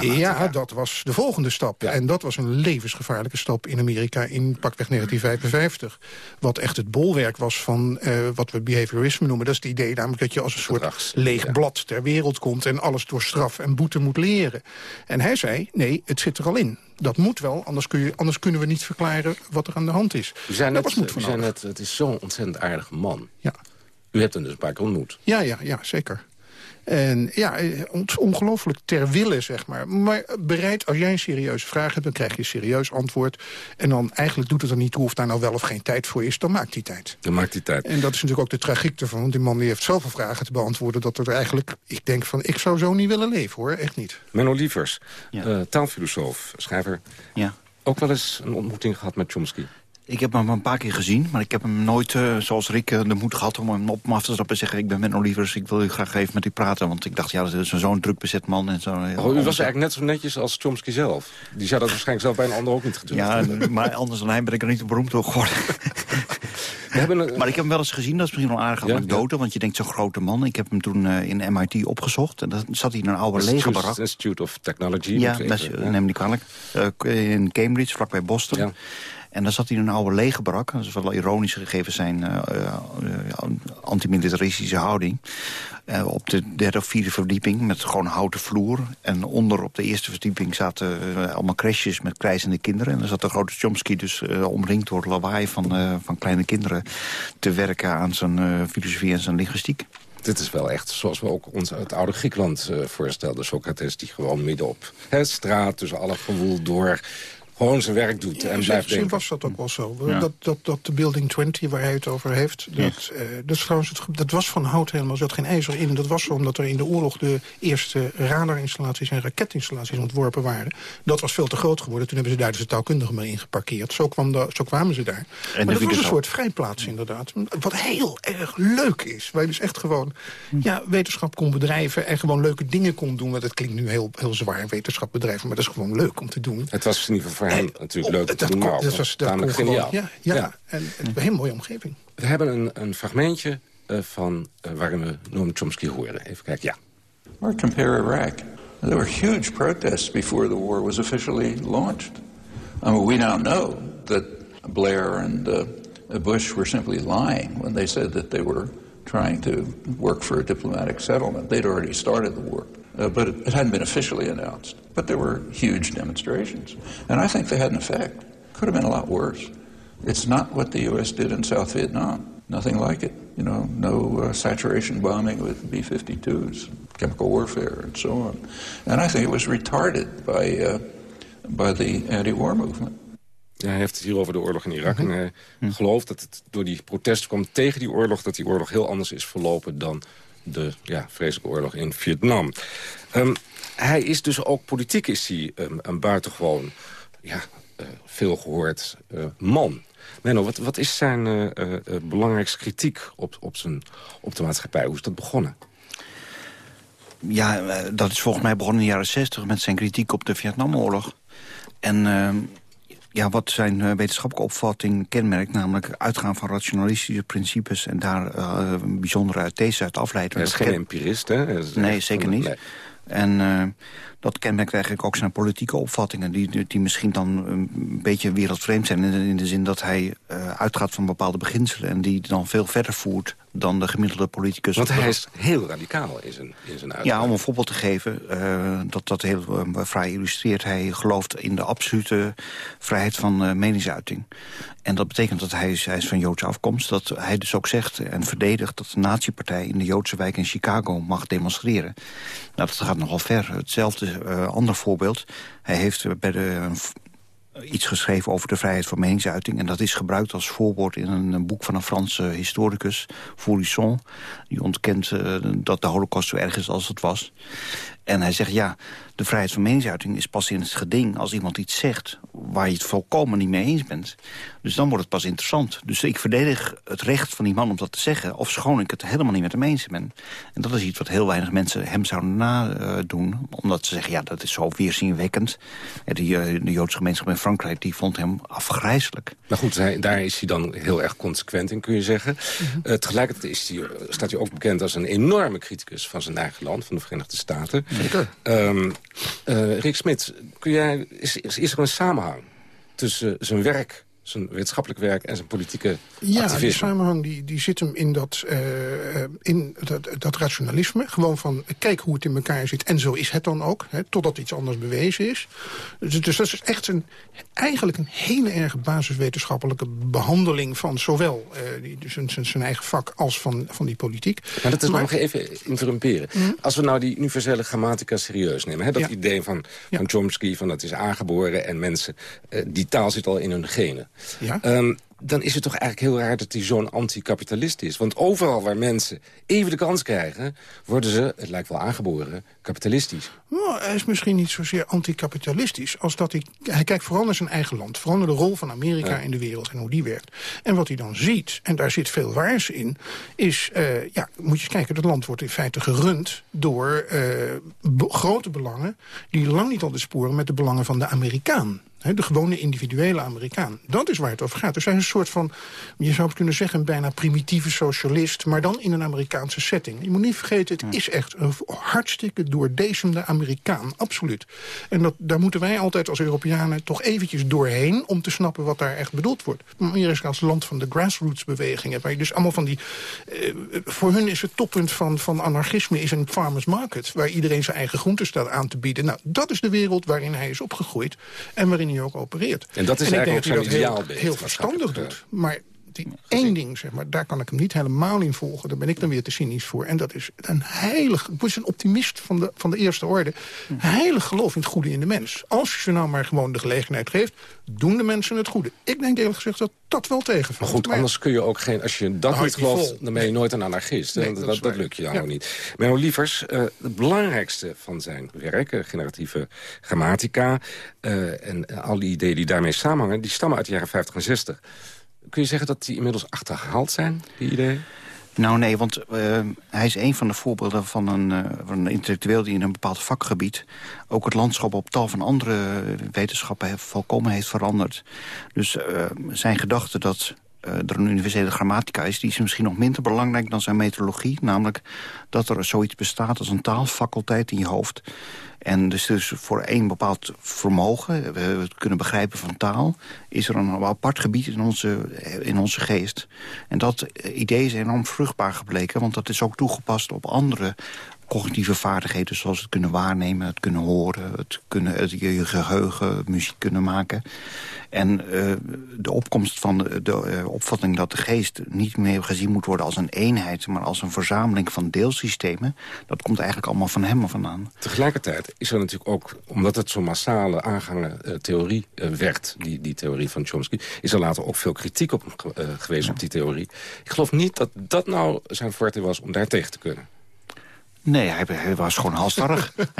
Ja, dat was de volgende stap. En dat was een levensgevaarlijke stap in Amerika in pakweg 1955. Wat echt het bolwerk was van eh, wat we behaviorisme noemen. Dat is het idee namelijk dat je als een soort leeg blad ter wereld komt... en alles door straf en boete moet leren. En hij zei, nee, het zit er al in. Dat moet wel, anders, kun je, anders kunnen we niet verklaren wat er aan de hand is. U Daar net, was moed van nodig. net het is zo'n ontzettend aardige man. Ja. U hebt hem dus een paar keer ontmoet. Ja, ja, ja, zeker. En ja, on- ongelooflijk ter wille, zeg maar. Maar bereid, als jij een serieuze vraag hebt... dan krijg je een serieus antwoord. En dan eigenlijk doet het er niet toe of daar nou wel of geen tijd voor is. Dan maakt hij tijd. Dan maakt die tijd. En dat is natuurlijk ook de tragiek ervan. Want die man die heeft zoveel vragen te beantwoorden... dat er eigenlijk, ik denk van, ik zou zo niet willen leven, hoor. Echt niet. Menno Lievers, eh, taalfilosoof, schrijver. Ja. Ook wel eens een ontmoeting gehad met Chomsky. Ik heb hem een paar keer gezien, maar ik heb hem nooit, eh, zoals Rick, eh, de moed gehad om hem op me af te stappen en zeggen... ik ben met Olivers, ik wil u graag even met u praten. Want ik dacht, ja, dat is zo'n druk bezet man. En zo, Oh, u was eigenlijk net zo netjes als Chomsky zelf. Die zou dat waarschijnlijk zelf bij een ander ook niet gedurfd Ja, hebben. maar anders dan hij ben ik er niet beroemd door geworden. Maar ik heb hem wel eens gezien, dat is misschien wel een aardige Ja, anekdote... want je denkt, zo'n grote man. Ik heb hem toen eh, in MIT opgezocht. En dan zat hij in een oude lege barak. Institute of Technology. Ja, dat neem niet kwalijk. In Cambridge, vlakbij Boston. Ja. En daar zat hij in een oude lege barak. Dat is wel ironisch gegeven zijn eh, eh, antimilitaristische houding. Eh, op de derde of vierde verdieping met gewoon houten vloer. En onder op de eerste verdieping zaten allemaal crèches met krijzende kinderen. En daar zat de grote Chomsky dus omringd door lawaai van, van kleine kinderen... te werken aan zijn filosofie en zijn linguïstiek. Dit is wel echt zoals we ook ons het oude Griekenland voorstelden. Socrates die gewoon midden op straat tussen alle gewoel door... gewoon zijn werk doet en blijft denken. was dat ook wel zo. Ja. Dat, dat, dat de Building 20, waar hij het over heeft... Dat, eh, dat, is trouwens het, dat was van hout helemaal, er zat geen ijzer in. Dat was zo omdat er in de oorlog de eerste radarinstallaties... en raketinstallaties ontworpen waren. Dat was veel te groot geworden. Toen hebben ze daar dus de taalkundigen mee ingeparkeerd. Zo, kwam de, zo kwamen ze daar. maar dat was een wetenschap. soort vrijplaats inderdaad. Wat heel erg leuk is. Waar je dus echt gewoon ja, wetenschap kon bedrijven... en gewoon leuke dingen kon doen. Want het klinkt nu heel, heel zwaar, wetenschap bedrijven... maar dat is gewoon leuk om te doen. Het was in ieder geval voor hem natuurlijk leuk om te Dat, doen. maar ook dat was dat geniaal. ja, ja, en een hele mooie omgeving. We hebben een, een fragmentje eh, van eh, waarin we Noam Chomsky horen. Even kijken, ja. Or compare Iraq. There were huge protests before the war was officially launched. I mean, we now know that Blair and uh, Bush were simply lying when they said that they were trying to work for a diplomatic settlement. They'd already started the war, uh, but it, it hadn't been officially announced. But there were huge demonstrations, and I think they had an effect. Could have been a lot worse. It's not what the U.S. did in South Vietnam. Nothing like it. You know, no uh, saturation bombing with B-52s, chemical warfare, and so on. And I think it was retarded by uh, by the anti-war movement. Ja, hij heeft het hier over de oorlog in Irak. Mhm. En hij gelooft dat het door die protesten kwam tegen die oorlog... dat die oorlog heel anders is verlopen dan de ja, vreselijke oorlog in Vietnam. Ehm, hij is dus ook politiek is hij, ehm, een buitengewoon ja, eh, veel gehoord eh, man. Menno, wat, wat is zijn eh, belangrijkste kritiek op, op, zijn, op de maatschappij? Hoe is dat begonnen? Ja, dat is volgens mij begonnen in de jaren 60 met zijn kritiek op de Vietnamoorlog. En eh, ja, wat zijn wetenschappelijke opvatting kenmerkt... namelijk uitgaan van rationalistische principes... en daar bijzondere these uit afleiden. Hij is geen empirist, hè? Is Nee, zeker niet. nee. En eh, dat kenmerkt eigenlijk ook zijn politieke opvattingen... die, die misschien dan een beetje wereldvreemd zijn... in de, in de zin dat hij eh, uitgaat van bepaalde beginselen... en die dan veel verder voert dan de gemiddelde politicus. Want hij is heel radicaal in zijn, in zijn uiting. Ja, om een voorbeeld te geven, eh, dat dat heel eh, vrij illustreert. Hij gelooft in de absolute vrijheid van meningsuiting. En dat betekent dat hij hij is van Joodse afkomst. Dat hij dus ook zegt en verdedigt dat de nazi-partij... in de Joodse wijk in Chicago mag demonstreren. Nou, dat gaat nogal ver. Hetzelfde eh, ander voorbeeld. Hij heeft eh, bij de... eh, iets geschreven over de vrijheid van meningsuiting. En dat is gebruikt als voorwoord in een, boek van een Franse historicus, Fourisson. Die ontkent dat de holocaust zo erg is als het was. En hij zegt, ja, de vrijheid van meningsuiting is pas in het geding... als iemand iets zegt waar je het volkomen niet mee eens bent. Dus dan wordt het pas interessant. Dus ik verdedig het recht van die man om dat te zeggen... of schoon ik het helemaal niet met hem eens ben. En dat is iets wat heel weinig mensen hem zouden nadoen. Omdat ze zeggen, ja, dat is zo weerzinwekkend. Ja, die, eh, de Joodse gemeenschap in Frankrijk die vond hem afgrijzelijk. Maar goed, daar is hij dan heel erg consequent in, kun je zeggen. Eh, tegelijkertijd is hij, staat hij ook bekend als een enorme criticus van zijn eigen land, van de Verenigde Staten. Zeker. Ehm, eh, Rick Smit, kun jij, is, is, is er een samenhang tussen zijn werk zijn wetenschappelijk werk en zijn politieke Ja, die activisme. samenhang die, die zit hem in, dat, eh, eh, in dat, dat rationalisme. Gewoon van, kijk hoe het in elkaar zit. En zo is het dan ook, hè, totdat iets anders bewezen is. Dus, dus dat is echt een, eigenlijk een hele erg basiswetenschappelijke behandeling... van zowel eh, die, dus zijn, zijn- eigen vak als van, van die politiek. Maar dat is nog even interrumperen. Als we nou die universele grammatica serieus nemen... Hè, dat idee van, van Chomsky, van dat is aangeboren... en mensen, die taal zit al in hun genen. Ja. Ehm, dan is het toch eigenlijk heel raar dat hij zo'n anticapitalist is. Want overal waar mensen even de kans krijgen... worden ze, het lijkt wel aangeboren, kapitalistisch. Nou, hij is misschien niet zozeer anticapitalistisch... als dat hij, hij kijkt vooral naar zijn eigen land. Vooral naar de rol van Amerika Ja. in de wereld en hoe die werkt. En wat hij dan ziet, en daar zit veel waars in... is, eh, ja, moet je eens kijken, dat land wordt in feite gerund... door eh, be- grote belangen die lang niet al de sporen... met de belangen van de Amerikaan. De gewone individuele Amerikaan. Dat is waar het over gaat. Dus hij is een soort van, je zou het kunnen zeggen... een bijna primitieve socialist, maar dan in een Amerikaanse setting. Je moet niet vergeten, het is echt een hartstikke doordezemde Amerikaan. Absoluut. En dat, daar moeten wij altijd als Europeanen toch eventjes doorheen... om te snappen wat daar echt bedoeld wordt. Amerika als land van de grassroots-bewegingen... waar je dus allemaal van die... eh, voor hun is het toppunt van, van anarchisme is een farmers market... waar iedereen zijn eigen groenten staat aan te bieden. Nou, dat is de wereld waarin hij is opgegroeid... en waarin hij ook opereert. En dat is denk eigenlijk ook heel, ideaalbeeld, heel verstandig doet. Maar die één ding, zeg maar, daar kan ik hem niet helemaal in volgen. Daar ben ik dan weer te cynisch voor. En dat is een heilig... Ik was een optimist van de, van de eerste orde. Heilig geloof in het goede in de mens. Als je ze nou maar gewoon de gelegenheid geeft... doen de mensen het goede. Ik denk eerlijk gezegd dat dat wel tegenvalt. Maar goed, anders kun je ook geen... Als je dat niet gelooft, dan ben je nooit een anarchist. Nee, dat, dat is lukt je dan Ja. ook niet. Menno Lievers, eh, het belangrijkste van zijn werk... eh, generatieve grammatica... eh, en al die ideeën die daarmee samenhangen... die stammen uit de jaren 50 en 60. Kun je zeggen dat die inmiddels achterhaald zijn, die ideeën? Nou nee, want eh, hij is een van de voorbeelden van een, eh, een intellectueel... die in een bepaald vakgebied ook het landschap op tal van andere wetenschappen... volkomen heeft veranderd. Dus eh, zijn gedachte dat er een universele grammatica is... die is misschien nog minder belangrijk dan zijn methodologie. Namelijk dat er zoiets bestaat als een taalfaculteit in je hoofd. En dus, dus voor één bepaald vermogen, we het kunnen begrijpen van taal... is er een apart gebied in onze, in onze geest. En dat eh, idee is enorm vruchtbaar gebleken... want dat is ook toegepast op andere cognitieve vaardigheden... zoals het kunnen waarnemen, het kunnen horen... het, kunnen, het je geheugen, muziek kunnen maken. En eh, de opkomst van de, de eh, opvatting dat de geest niet meer gezien moet worden als een eenheid... maar als een verzameling van deelsystemen... dat komt eigenlijk allemaal van hem vandaan. Tegelijkertijd is er natuurlijk ook, omdat het zo'n massale aangangen eh, theorie werd, die, die theorie van Chomsky, is er later ook veel kritiek op geweest op die theorie. Ik geloof niet dat dat nou zijn forte was om daar tegen te kunnen. Nee, hij, hij was gewoon halstarrig.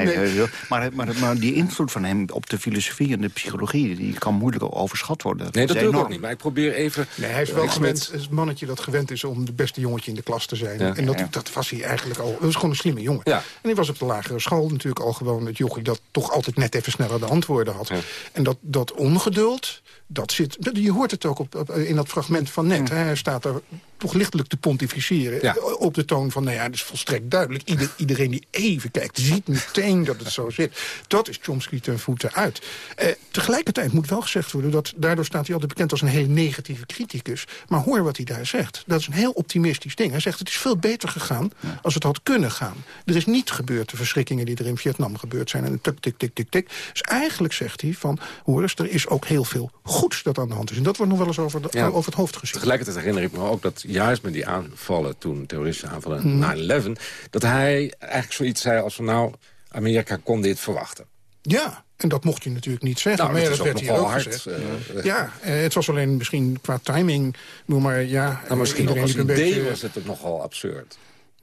Maar, maar, maar die invloed van hem op de filosofie en de psychologie... die kan moeilijk overschat worden. Nee, dat doe ik ook niet, maar ik probeer even... Nee, hij is wel gewend, een mannetje dat gewend is om de beste jongetje in de klas te zijn. Ja. En dat, dat was hij eigenlijk al. Dat was gewoon een slimme jongen. Ja. En hij was op de lagere school natuurlijk al gewoon het jochie dat toch altijd net even sneller de antwoorden had. En dat, dat ongeduld, dat zit. dat- Je hoort het ook op, op- in dat fragment van net. Hè, hij staat er toch lichtelijk te pontificeren. Ja. Op de toon van, nou ja, het is volstrekt duidelijk. Ieder, iedereen die even kijkt, ziet meteen dat het zo zit. Dat is Chomsky ten voeten uit. Eh, tegelijkertijd moet wel gezegd worden... dat daardoor staat hij altijd bekend als een hele negatieve criticus. Maar hoor wat hij daar zegt. Dat is een heel optimistisch ding. Hij zegt, het is veel beter gegaan als het had kunnen gaan. Er is niet gebeurd de verschrikkingen die er in Vietnam gebeurd zijn. En tik, tik, tik, tik, tik. Dus eigenlijk zegt hij van, hoor eens, er is ook heel veel goeds dat aan de hand is. En dat wordt nog wel eens over, de, Ja. over het hoofd gezien. Tegelijkertijd herinner ik me ook dat juist met die aanvallen... toen terroristische aanvallen Mhm. 9-11... dat hij eigenlijk zoiets zei als van... nou, Amerika kon dit verwachten. Ja, en dat mocht je natuurlijk niet zeggen. Nou, maar dat werd hier ook hard, eh, ja, eh, het was alleen misschien qua timing... Noem maar, ja, Nou, misschien ook als een idee beetje- was het ook nogal absurd.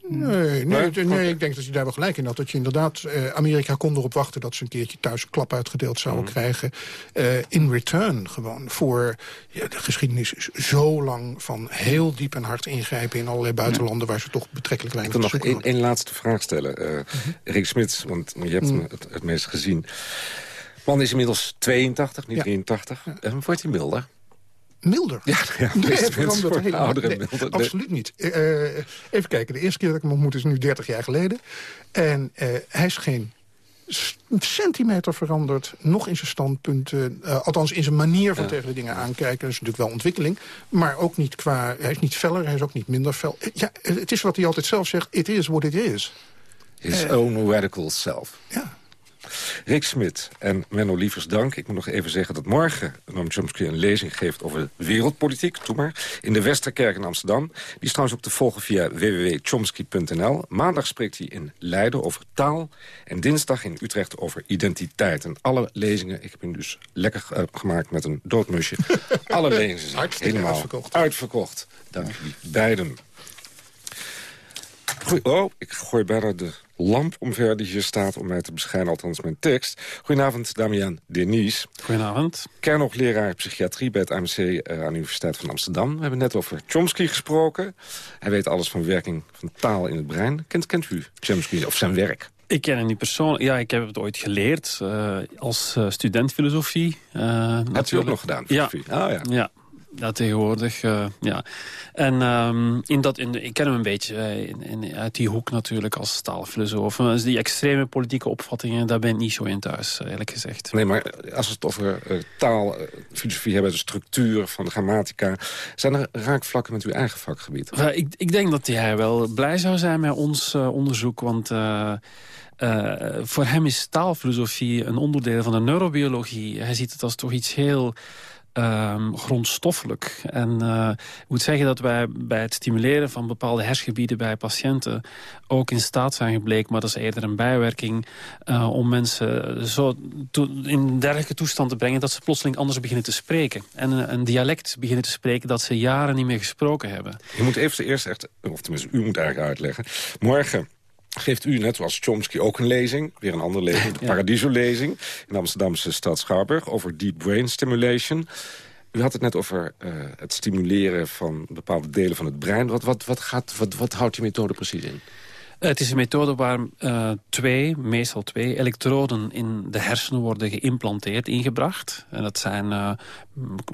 Nee, nee, Nee? ik denk dat je daar wel gelijk in had. Dat je inderdaad, eh, Amerika kon erop wachten dat ze een keertje thuis een klap uitgedeeld zouden Mhm. krijgen. Eh, in return gewoon voor, ja, de geschiedenis is zo lang van heel diep en hard ingrijpen in allerlei buitenlanden waar ze toch betrekkelijk weinig te nog zoeken hadden. één laatste vraag stellen. Eh Rick Smits, want je hebt hem Mm. het, het meest gezien. Man is inmiddels 82, niet Ja. 83. Eh, wordt hij milder? Milder? Ja, ja Nee, mensen voor helemaal nee, milder. Absoluut niet. Eh, eh, even kijken, de eerste keer dat ik hem ontmoet is nu 30 jaar geleden. En eh, hij is geen centimeter veranderd. Nog in zijn standpunten. althans in zijn manier van tegen de dingen aankijken. Dat is natuurlijk wel ontwikkeling. Maar ook niet qua... Hij is niet feller, hij is ook niet minder fel. Ja, het is wat hij altijd zelf zegt. It is what it is. His own radical self. Ja. Rick Smit en Menno Lievers dank. Ik moet nog even zeggen dat morgen Noam Chomsky een lezing geeft over wereldpolitiek. Doe maar. In de Westerkerk in Amsterdam. Die is trouwens ook te volgen via www.chomsky.nl. Maandag spreekt hij in Leiden over taal. En dinsdag in Utrecht over identiteit. En alle lezingen, ik heb hem dus lekker eh, gemaakt met een doodmusje. alle lezingen zijn helemaal uitverkocht. uitverkocht. Dank jullie beiden. Goeie, oh, ik gooi bijna de lamp omver die hier staat om mij te beschijnen, althans mijn tekst. Goedenavond, Damian Denies. Goedenavond. Kernhoogleraar psychiatrie bij het AMC eh, aan de Universiteit van Amsterdam. We hebben net over Chomsky gesproken. Hij weet alles van werking van taal in het brein. Kent, kent u Chomsky of zijn werk? Ik ken hem niet persoonlijk. Ja, ik heb het ooit geleerd eh, als eh, student filosofie. eh, Hebt u ook nog gedaan, Ja. filosofie? Ah, ja. ja. Ja, tegenwoordig, eh, ja. En ehm, in dat, in, ik ken hem een beetje eh, in, in- uit die hoek natuurlijk als taalfilosoof. Dus die extreme politieke opvattingen, daar ben ik niet zo in thuis, eh, eerlijk gezegd. Nee, maar als we het over eh, taal, eh, filosofie hebben... de structuur van de grammatica... zijn er raakvlakken met uw eigen vakgebied? Ik, ik denk dat hij wel blij zou zijn met ons onderzoek. Want voor hem is taalfilosofie een onderdeel van de neurobiologie. Hij ziet het als toch iets heel ehm, grondstoffelijk. En eh, ik moet zeggen dat wij bij het stimuleren van bepaalde hersengebieden bij patiënten ook in staat zijn gebleken, maar dat is eerder een bijwerking, eh, om mensen zo in dergelijke toestand te brengen dat ze plotseling anders beginnen te spreken. En een dialect beginnen te spreken dat ze jaren niet meer gesproken hebben. Je moet even eerst echt, of tenminste u moet eigenlijk uitleggen. Morgen geeft u, net zoals Chomsky, ook een lezing. Weer een andere lezing, de Ja. Paradiso-lezing... in de Amsterdamse stad Schouwburg over deep brain stimulation. U had het net over eh, het stimuleren van bepaalde delen van het brein. Wat, wat, wat, gaat, wat, wat houdt die methode precies in? Het is een methode waar eh, twee, meestal twee, elektroden in de hersenen worden geïmplanteerd, ingebracht. En dat zijn, eh,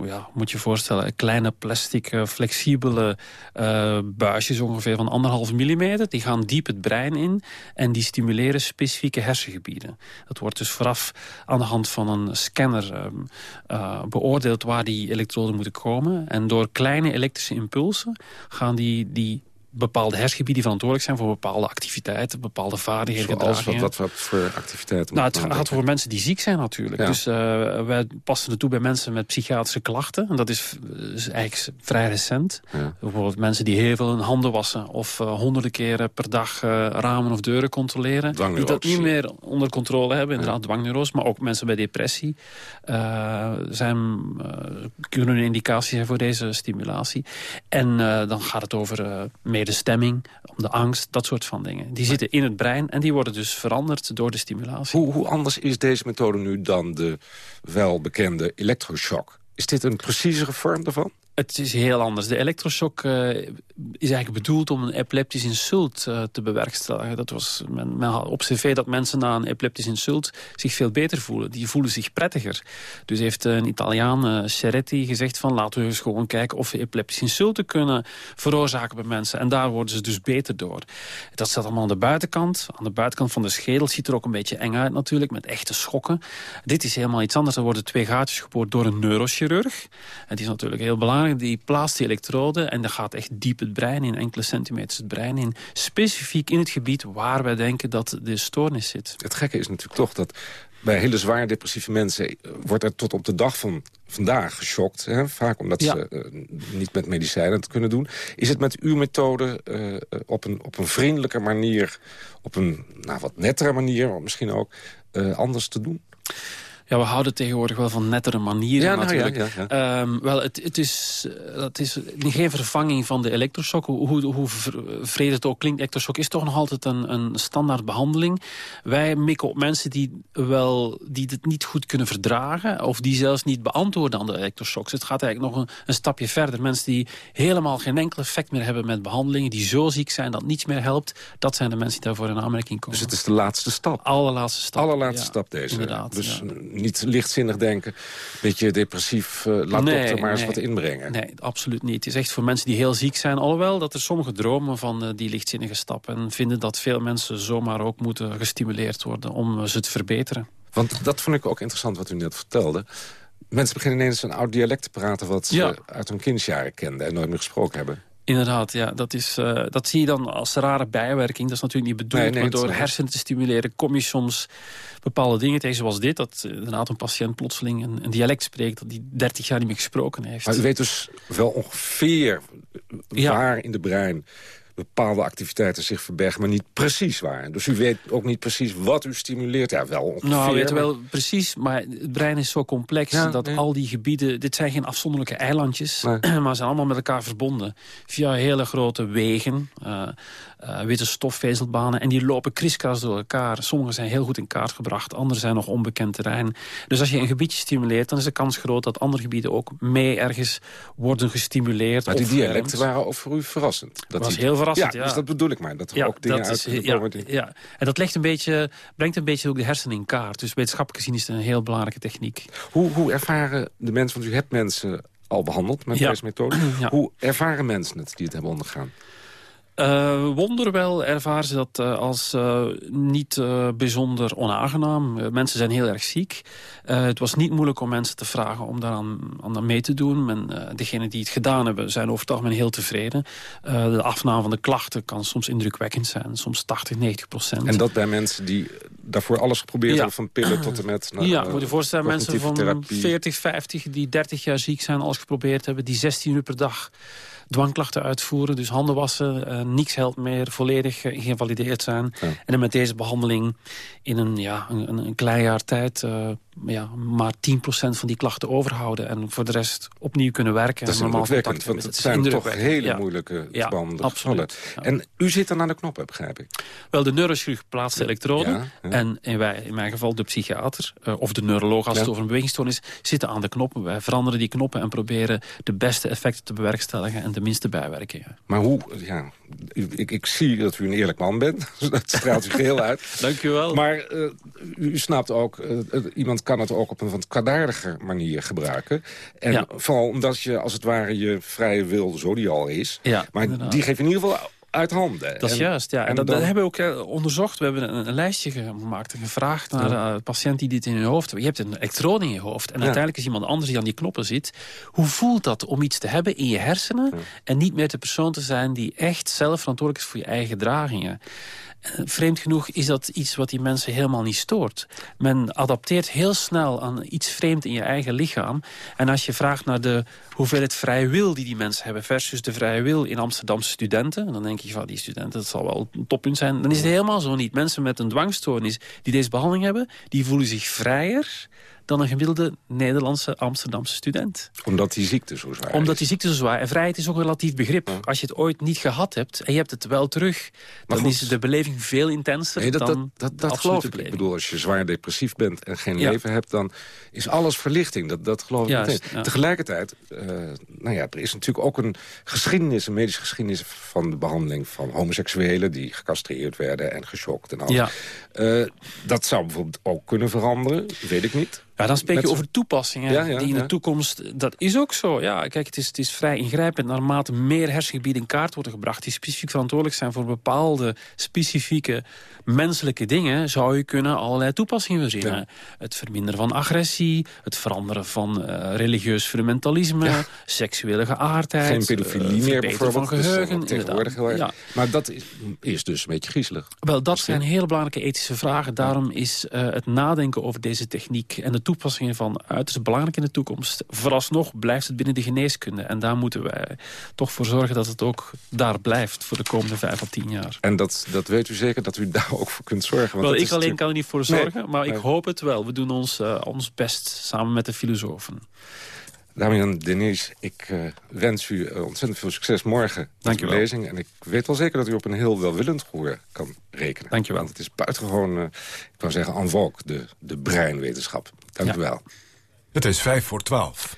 ja, moet je voorstellen, kleine plastic, flexibele eh, buisjes ongeveer van anderhalf millimeter. Die gaan diep het brein in en die stimuleren specifieke hersengebieden. Dat wordt dus vooraf aan de hand van een scanner ehm, eh, beoordeeld waar die elektroden moeten komen. En door kleine elektrische impulsen gaan die, die bepaalde hersengebieden verantwoordelijk zijn voor bepaalde activiteiten, bepaalde vaardigheden, Zoals wat, wat, wat voor activiteiten? Nou, het gaat voor mensen die ziek zijn natuurlijk. Ja. Dus eh, wij passen het toe bij mensen met psychiatrische klachten. En dat is, is eigenlijk vrij recent. Bijvoorbeeld mensen die heel veel hun handen wassen... of eh, honderden keren per dag eh, ramen of deuren controleren. Die dat niet meer onder controle hebben. Inderdaad, dwangneurose. Maar ook mensen bij depressie zijn, kunnen een indicatie zijn voor deze stimulatie. En dan gaat het over eh medestemming, om de angst, dat soort van dingen. Die zitten in het brein en die worden dus veranderd door de stimulatie. Hoe, hoe anders is deze methode nu dan de welbekende elektroshock? Is dit een preciezere vorm daarvan? Het is heel anders. De elektroshock eh, is eigenlijk bedoeld om een epileptisch insult eh, te bewerkstelligen. Dat was, men, men had op dat mensen na een epileptisch insult zich veel beter voelen. Die voelen zich prettiger. Dus heeft een Italiaan, eh Ceretti, gezegd van laten we eens gewoon kijken of we epileptische insulten kunnen veroorzaken bij mensen. En daar worden ze dus beter door. Dat staat allemaal aan de buitenkant. Aan de buitenkant van de schedel ziet er ook een beetje eng uit natuurlijk, met echte schokken. Dit is helemaal iets anders. Er worden twee gaatjes geboord door een neurochirurg. Het is natuurlijk heel belangrijk. Die plaatst die elektroden en dat gaat echt diep het brein in, enkele centimeters het brein in. Specifiek in het gebied waar wij denken dat de stoornis zit. Het gekke is natuurlijk toch dat bij hele zwaar depressieve mensen... eh, wordt er tot op de dag van vandaag geschokt. Hè? Vaak omdat Ja. ze eh, niet met medicijnen het kunnen doen. Is het met uw methode eh, op, een, op een vriendelijke manier... op een nou, wat nettere manier misschien ook, anders te doen? Ja, we houden tegenwoordig wel van nettere manieren Ja, nou ja, natuurlijk. ja, Ehm, wel, het, het, is, eh, het is geen vervanging van de elektroshock. Hoe, hoe, hoe vr- vrede het ook klinkt, elektroshock is toch nog altijd een, een standaard behandeling. Wij mikken op mensen die, wel, die het niet goed kunnen verdragen... of die zelfs niet beantwoorden aan de elektroshocks. Het gaat eigenlijk nog een, een stapje verder. Mensen die helemaal geen enkel effect meer hebben met behandelingen... die zo ziek zijn dat niets meer helpt... dat zijn de mensen die daarvoor in aanmerking komen. Dus het is de laatste stap? Allerlaatste stap. Allerlaatste ja, stap deze. Inderdaad, Dus ja. Niet lichtzinnig denken. Beetje depressief, uh, laat Nee, dokter maar eens nee. wat inbrengen. Nee, absoluut niet. Het is echt voor mensen die heel ziek zijn. Alhoewel dat er sommige dromen van eh, die lichtzinnige stap. En vinden dat veel mensen zomaar ook moeten gestimuleerd worden om eh, ze te verbeteren. Want dat vond ik ook interessant wat u net vertelde. Mensen beginnen ineens een oud dialect te praten... wat ze Ja. uit hun kindsjaren kenden en nooit meer gesproken hebben. Inderdaad, ja, dat, is, eh, dat zie je dan als rare bijwerking. Dat is natuurlijk niet bedoeld, Nee, nee, maar het door hersenen te stimuleren... kom je soms bepaalde dingen tegen, zoals dit. Dat eh, inderdaad een patiënt plotseling een, een dialect spreekt... dat hij 30 jaar niet meer gesproken heeft. Maar u weet dus wel ongeveer waar in de brein bepaalde activiteiten zich verbergen, maar niet precies waar. Dus u weet ook niet precies wat u stimuleert. Ja, wel ongeveer. Nou, we weten maar- wel precies, maar het brein is zo complex... Ja, dat nee. al die gebieden... Dit zijn geen afzonderlijke eilandjes, maar ze zijn allemaal met elkaar verbonden. Via hele grote wegen, eh, eh, witte stofvezelbanen... en die lopen kriskras door elkaar. Sommige zijn heel goed in kaart gebracht, andere zijn nog onbekend terrein. Dus als je een gebiedje stimuleert, dan is de kans groot... dat andere gebieden ook mee ergens worden gestimuleerd. Maar die dialecten waren ook voor u verrassend. Dat was die- heel verrassend, ja. Dus dat bedoel ik maar. Dat er ook dingen dat uit is- ja, ja, en dat legt een beetje, brengt een beetje ook de hersenen in kaart. Dus wetenschappelijk gezien is het een heel belangrijke techniek. Hoe, hoe ervaren de mensen, want u hebt mensen al behandeld met deze methode. Hoe ervaren mensen het die het hebben ondergaan? Eh wonderwel ervaren ze dat eh, als eh, niet bijzonder onaangenaam. Mensen zijn heel erg ziek. Het was niet moeilijk om mensen te vragen om daaraan aan mee te doen. Men, degenen die het gedaan hebben zijn over het algemeen heel tevreden. De afname van de klachten kan soms indrukwekkend zijn. Soms 80, 90 procent. En dat bij mensen die daarvoor alles geprobeerd Ja. hebben... van pillen tot en met... nou, ja, moet je voorstellen, mensen van cognitieve therapie. 40, 50 die 30 jaar ziek zijn, alles geprobeerd hebben, die 16 uur per dag dwangklachten uitvoeren. Dus handen wassen, eh, niks helpt meer, volledig eh, geïnvalideerd zijn. En dan met deze behandeling in een, ja, een, een- een klein jaar tijd eh, ja, maar 10% van die klachten overhouden. En voor de rest opnieuw kunnen werken. Dat is indrukwekkend, want het is zijn toch hele ja. moeilijke Ja, gevallen. absoluut. Ja. En u zit dan aan de knoppen, begrijp ik. Wel, de neurochirurg plaatst de elektroden. En in, wij, in mijn geval de psychiater, eh, of de neuroloog als het over een bewegingstoornis is, zitten aan de knoppen. Wij veranderen die knoppen en proberen de beste effecten te bewerkstelligen en de minste bijwerkingen. Maar hoe, ja, ik, ik zie dat u een eerlijk man bent. dat straalt u geheel uit. Dank u wel. Maar eh, u snapt ook, eh, iemand kan het ook op een wat kwaadaardige manier gebruiken. En Ja. vooral omdat je, als het ware, je vrije wil, zo die al is. Ja, maar inderdaad. die geeft in ieder geval uit handen. Dat is En- juist, ja. En, dat, dan- dat hebben we ook eh, onderzocht. We hebben een, een lijstje gemaakt en gevraagd naar Ja. eh, patiënten die dit in hun hoofd hebben. Je hebt een elektrode in je hoofd. En Ja. uiteindelijk is iemand anders die aan die knoppen zit. Hoe voelt dat om iets te hebben in je hersenen... en niet meer de persoon te zijn die echt zelf verantwoordelijk is voor je eigen gedragingen? Eh, Vreemd genoeg is dat iets wat die mensen helemaal niet stoort. Men adapteert heel snel aan iets vreemd in je eigen lichaam. En als je vraagt naar de hoeveelheid vrije wil die die mensen hebben... versus de vrije wil in Amsterdamse studenten... en dan denk je van die studenten, dat zal wel een toppunt zijn... dan is het helemaal zo niet. Mensen met een dwangstoornis die deze behandeling hebben... die voelen zich vrijer dan een gemiddelde Nederlandse Amsterdamse student. Omdat die ziekte zo zwaar Omdat is. die ziekte zo zwaar... en vrijheid is ook een relatief begrip. Als je het ooit niet gehad hebt en je hebt het wel terug... dan goed. is de beleving veel intenser Nee, dat, dan dat, dat, dat geloof ik. Ik bedoel, als je zwaar depressief bent en geen Ja. leven hebt... dan is alles verlichting. Dat, dat geloof ik meteen. ja. Tegelijkertijd, eh, nou ja, er is natuurlijk ook een geschiedenis... een medische geschiedenis van de behandeling van homoseksuelen... die gecastreerd werden en geschokt en alles. Ja. Eh, dat zou bijvoorbeeld ook kunnen veranderen, weet ik niet. Ja, dan spreek je over toepassingen Ja, ja, die in ja. de toekomst... Dat is ook zo. Ja, kijk, het is, het is vrij ingrijpend naarmate meer hersengebieden in kaart worden gebracht... die specifiek verantwoordelijk zijn voor bepaalde specifieke menselijke dingen... zou je kunnen allerlei toepassingen verzinnen. Het verminderen van agressie, het veranderen van eh, religieus fundamentalisme... seksuele geaardheid, Geen pedofilie eh, meer bijvoorbeeld. van geheugen. ook tegenwoordig heel erg. Ja. Maar dat is, is dus een beetje griezelig. Wel, dat zijn hele belangrijke ethische vragen. Daarom is eh, het nadenken over deze techniek... en de toepassingen van uiterst belangrijk in de toekomst. Vooralsnog blijft het binnen de geneeskunde. En daar moeten wij toch voor zorgen dat het ook daar blijft... voor de komende vijf à tien jaar. En dat, dat weet u zeker, dat u daar ook voor kunt zorgen. Want Wel, ik alleen natuurlijk- kan er niet voor Nee, zorgen, maar ik hoop het wel. We doen ons, eh, ons best samen met de filosofen. Damian Denise, ik eh, wens u eh, ontzettend veel succes morgen Dank met u uw lezing. En ik weet wel zeker dat u op een heel welwillend gehoor kan rekenen. Dank je wel. Want het is buitengewoon, eh, ik wou zeggen, en vogue, de, de breinwetenschap. Dank Ja. u wel. Het is vijf voor twaalf.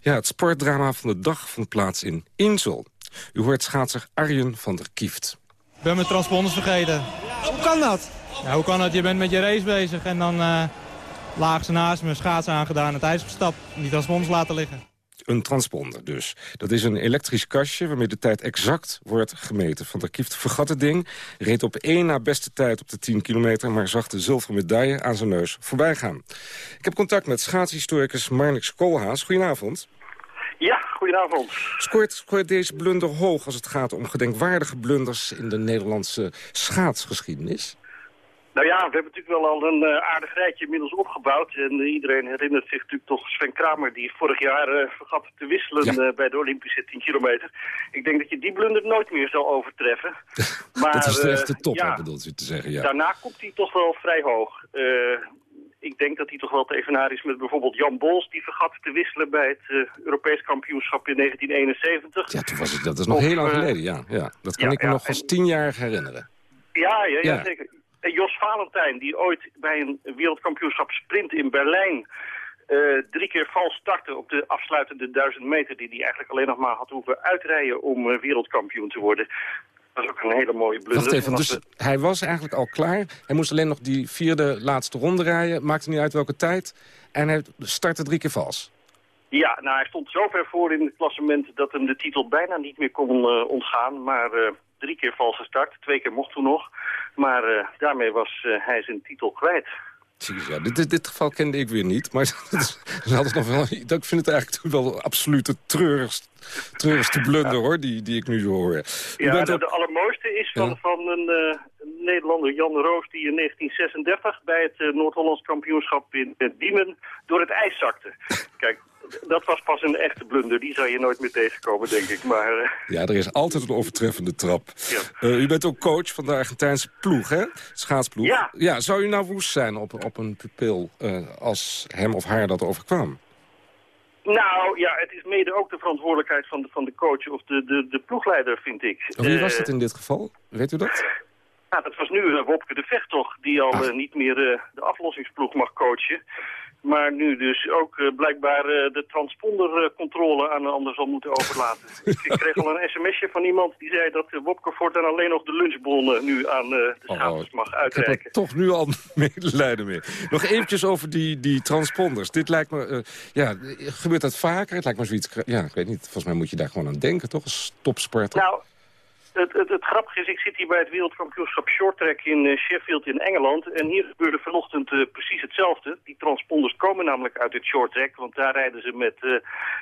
Ja, het sportdrama van de dag vond plaats in Insel. U hoort schaatser Arjen van der Kieft. Ik ben mijn transponders vergeten. Hoe kan dat? Ja, hoe kan dat? Je bent met je race bezig en dan... eh, laagste naast me, schaatsen aangedaan, het ijs gestapt. Niet als ons laten liggen. Een transponder dus. Dat is een elektrisch kastje waarmee de tijd exact wordt gemeten. Van der Kieft vergat het ding, reed op één na beste tijd op de 10 kilometer... maar zag de zilveren medaille aan zijn neus voorbij gaan. Ik heb contact met schaatshistoricus Marnix Koolhaas. Goedenavond. Ja, goedenavond. Scoort, scoort deze blunder hoog als het gaat om gedenkwaardige blunders... in de Nederlandse schaatsgeschiedenis? Nou ja, we hebben natuurlijk wel al een uh, aardig rijtje inmiddels opgebouwd. En uh, iedereen herinnert zich natuurlijk toch Sven Kramer... die vorig jaar uh, vergat te wisselen ja. bij de Olympische 10 kilometer. Ik denk dat je die blunder nooit meer zal overtreffen. maar, dat is de echte top, ja, bedoelt u te zeggen. Ja. Daarna komt hij toch wel vrij hoog. Ik denk dat hij toch wel te evenaar is met bijvoorbeeld Jan Bols... die vergat te wisselen bij het Europees kampioenschap in 1971. Ja, toen was het, dat is nog of, heel lang geleden, ja. ja. Dat kan ik me nog als tienjarig herinneren. Ja, ja, ja, zeker. En Jos Valentijn, die ooit bij een wereldkampioenschap sprint in Berlijn... Uh, drie keer vals startte op de afsluitende duizend meter... die hij eigenlijk alleen nog maar had hoeven uitrijden om uh, wereldkampioen te worden. Dat was ook een hele mooie blunder. Wacht even, dus de... hij was eigenlijk al klaar. Hij moest alleen nog die vierde laatste ronde rijden. Maakte niet uit welke tijd. En hij startte drie keer vals. Ja, nou hij stond zo ver voor in het klassement... dat hem de titel bijna niet meer kon uh, ontgaan. Maar drie keer valse start. Twee keer mocht toen nog. Maar uh, daarmee was hij zijn titel kwijt. Ja, dit, dit, dit, geval kende ik weer niet. Maar dat is nog wel, ik vind het eigenlijk wel absoluut het treurigste, treurigste blunder, hoor, die, die ik nu hoor. U ja, bent ook... de allermooiste is van, ja. van een uh, Nederlander, Jan Roos, die in 1936 bij het Noord-Hollands kampioenschap in Diemen door het ijs zakte. Kijk, dat was pas een echte blunder. Die zou je nooit meer tegenkomen, denk ik. Maar, uh... Ja, er is altijd een overtreffende trap. Ja. Uh, u bent ook coach van de Argentijnse ploeg, hè? Schaatsploeg. Ja. ja zou u nou woest zijn op, op een pupil uh, als hem of haar dat overkwam? Nou, ja, het is mede ook de verantwoordelijkheid van de, van de coach of de, de, de ploegleider, vind ik. Wie was dat in dit geval? Weet u dat? Ja, dat was nu Wopke de Vecht toch, die al niet meer de aflossingsploeg mag coachen. Maar nu dus ook uh, blijkbaar uh, de transpondercontrole uh, aan een ander zal moeten overlaten. ik kreeg al een sms'je van iemand die zei dat Wopke voortaan alleen nog de lunchbonnen nu aan de schapers oh, mag uitreiken. Ik heb toch nu al medelijden mee. Nog eventjes over die, die transponders. Dit lijkt me, ja, gebeurt dat vaker? Het lijkt me zoiets, ja, ik weet niet, volgens mij moet je daar gewoon aan denken, toch? Als topsporter. Nou, het, het, het, grappige is, ik zit hier bij het wereldkampioenschap shorttrack in uh, Sheffield in Engeland. En hier gebeurde vanochtend uh, precies hetzelfde. Die transponders komen namelijk uit het shorttrack, want daar rijden ze met uh,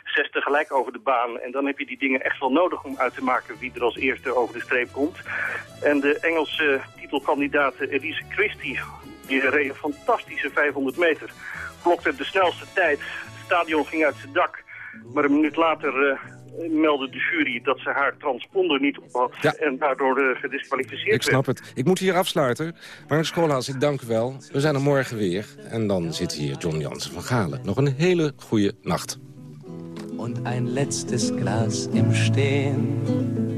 zes tegelijk over de baan. En dan heb je die dingen echt wel nodig om uit te maken wie er als eerste over de streep komt. En de Engelse titelkandidaat Elise Christie, die reed een fantastische 500 meter. Klokte de snelste tijd. Het stadion ging uit zijn dak. Maar een minuut later meldde de jury dat ze haar transponder niet op had ja. en daardoor uh, gedisqualificeerd Ik snap werd. het. Ik moet hier afsluiten. Maar Schoolhaas, ik dank u wel. We zijn er morgen weer. En dan zit hier John Jansen van Galen. Nog een hele goede nacht. Und ein letztes Glas im Stehen.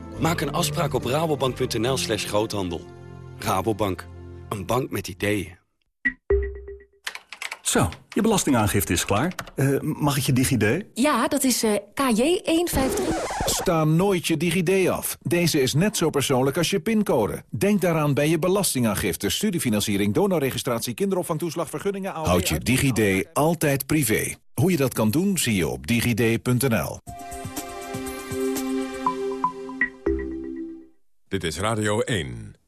Maak een afspraak op rabobank.nl slash groothandel. Rabobank, een bank met ideeën. Zo, je belastingaangifte is klaar. Uh, mag ik je DigiD? Ja, dat is uh, KJ153. Sta nooit je DigiD af. Deze is net zo persoonlijk als je pincode. Denk daaraan bij je belastingaangifte, studiefinanciering, donorregistratie, kinderopvangtoeslag, vergunningen... AOW, Houd je DigiD altijd privé. Hoe je dat kan doen, zie je op digid.nl. Dit is Radio 1.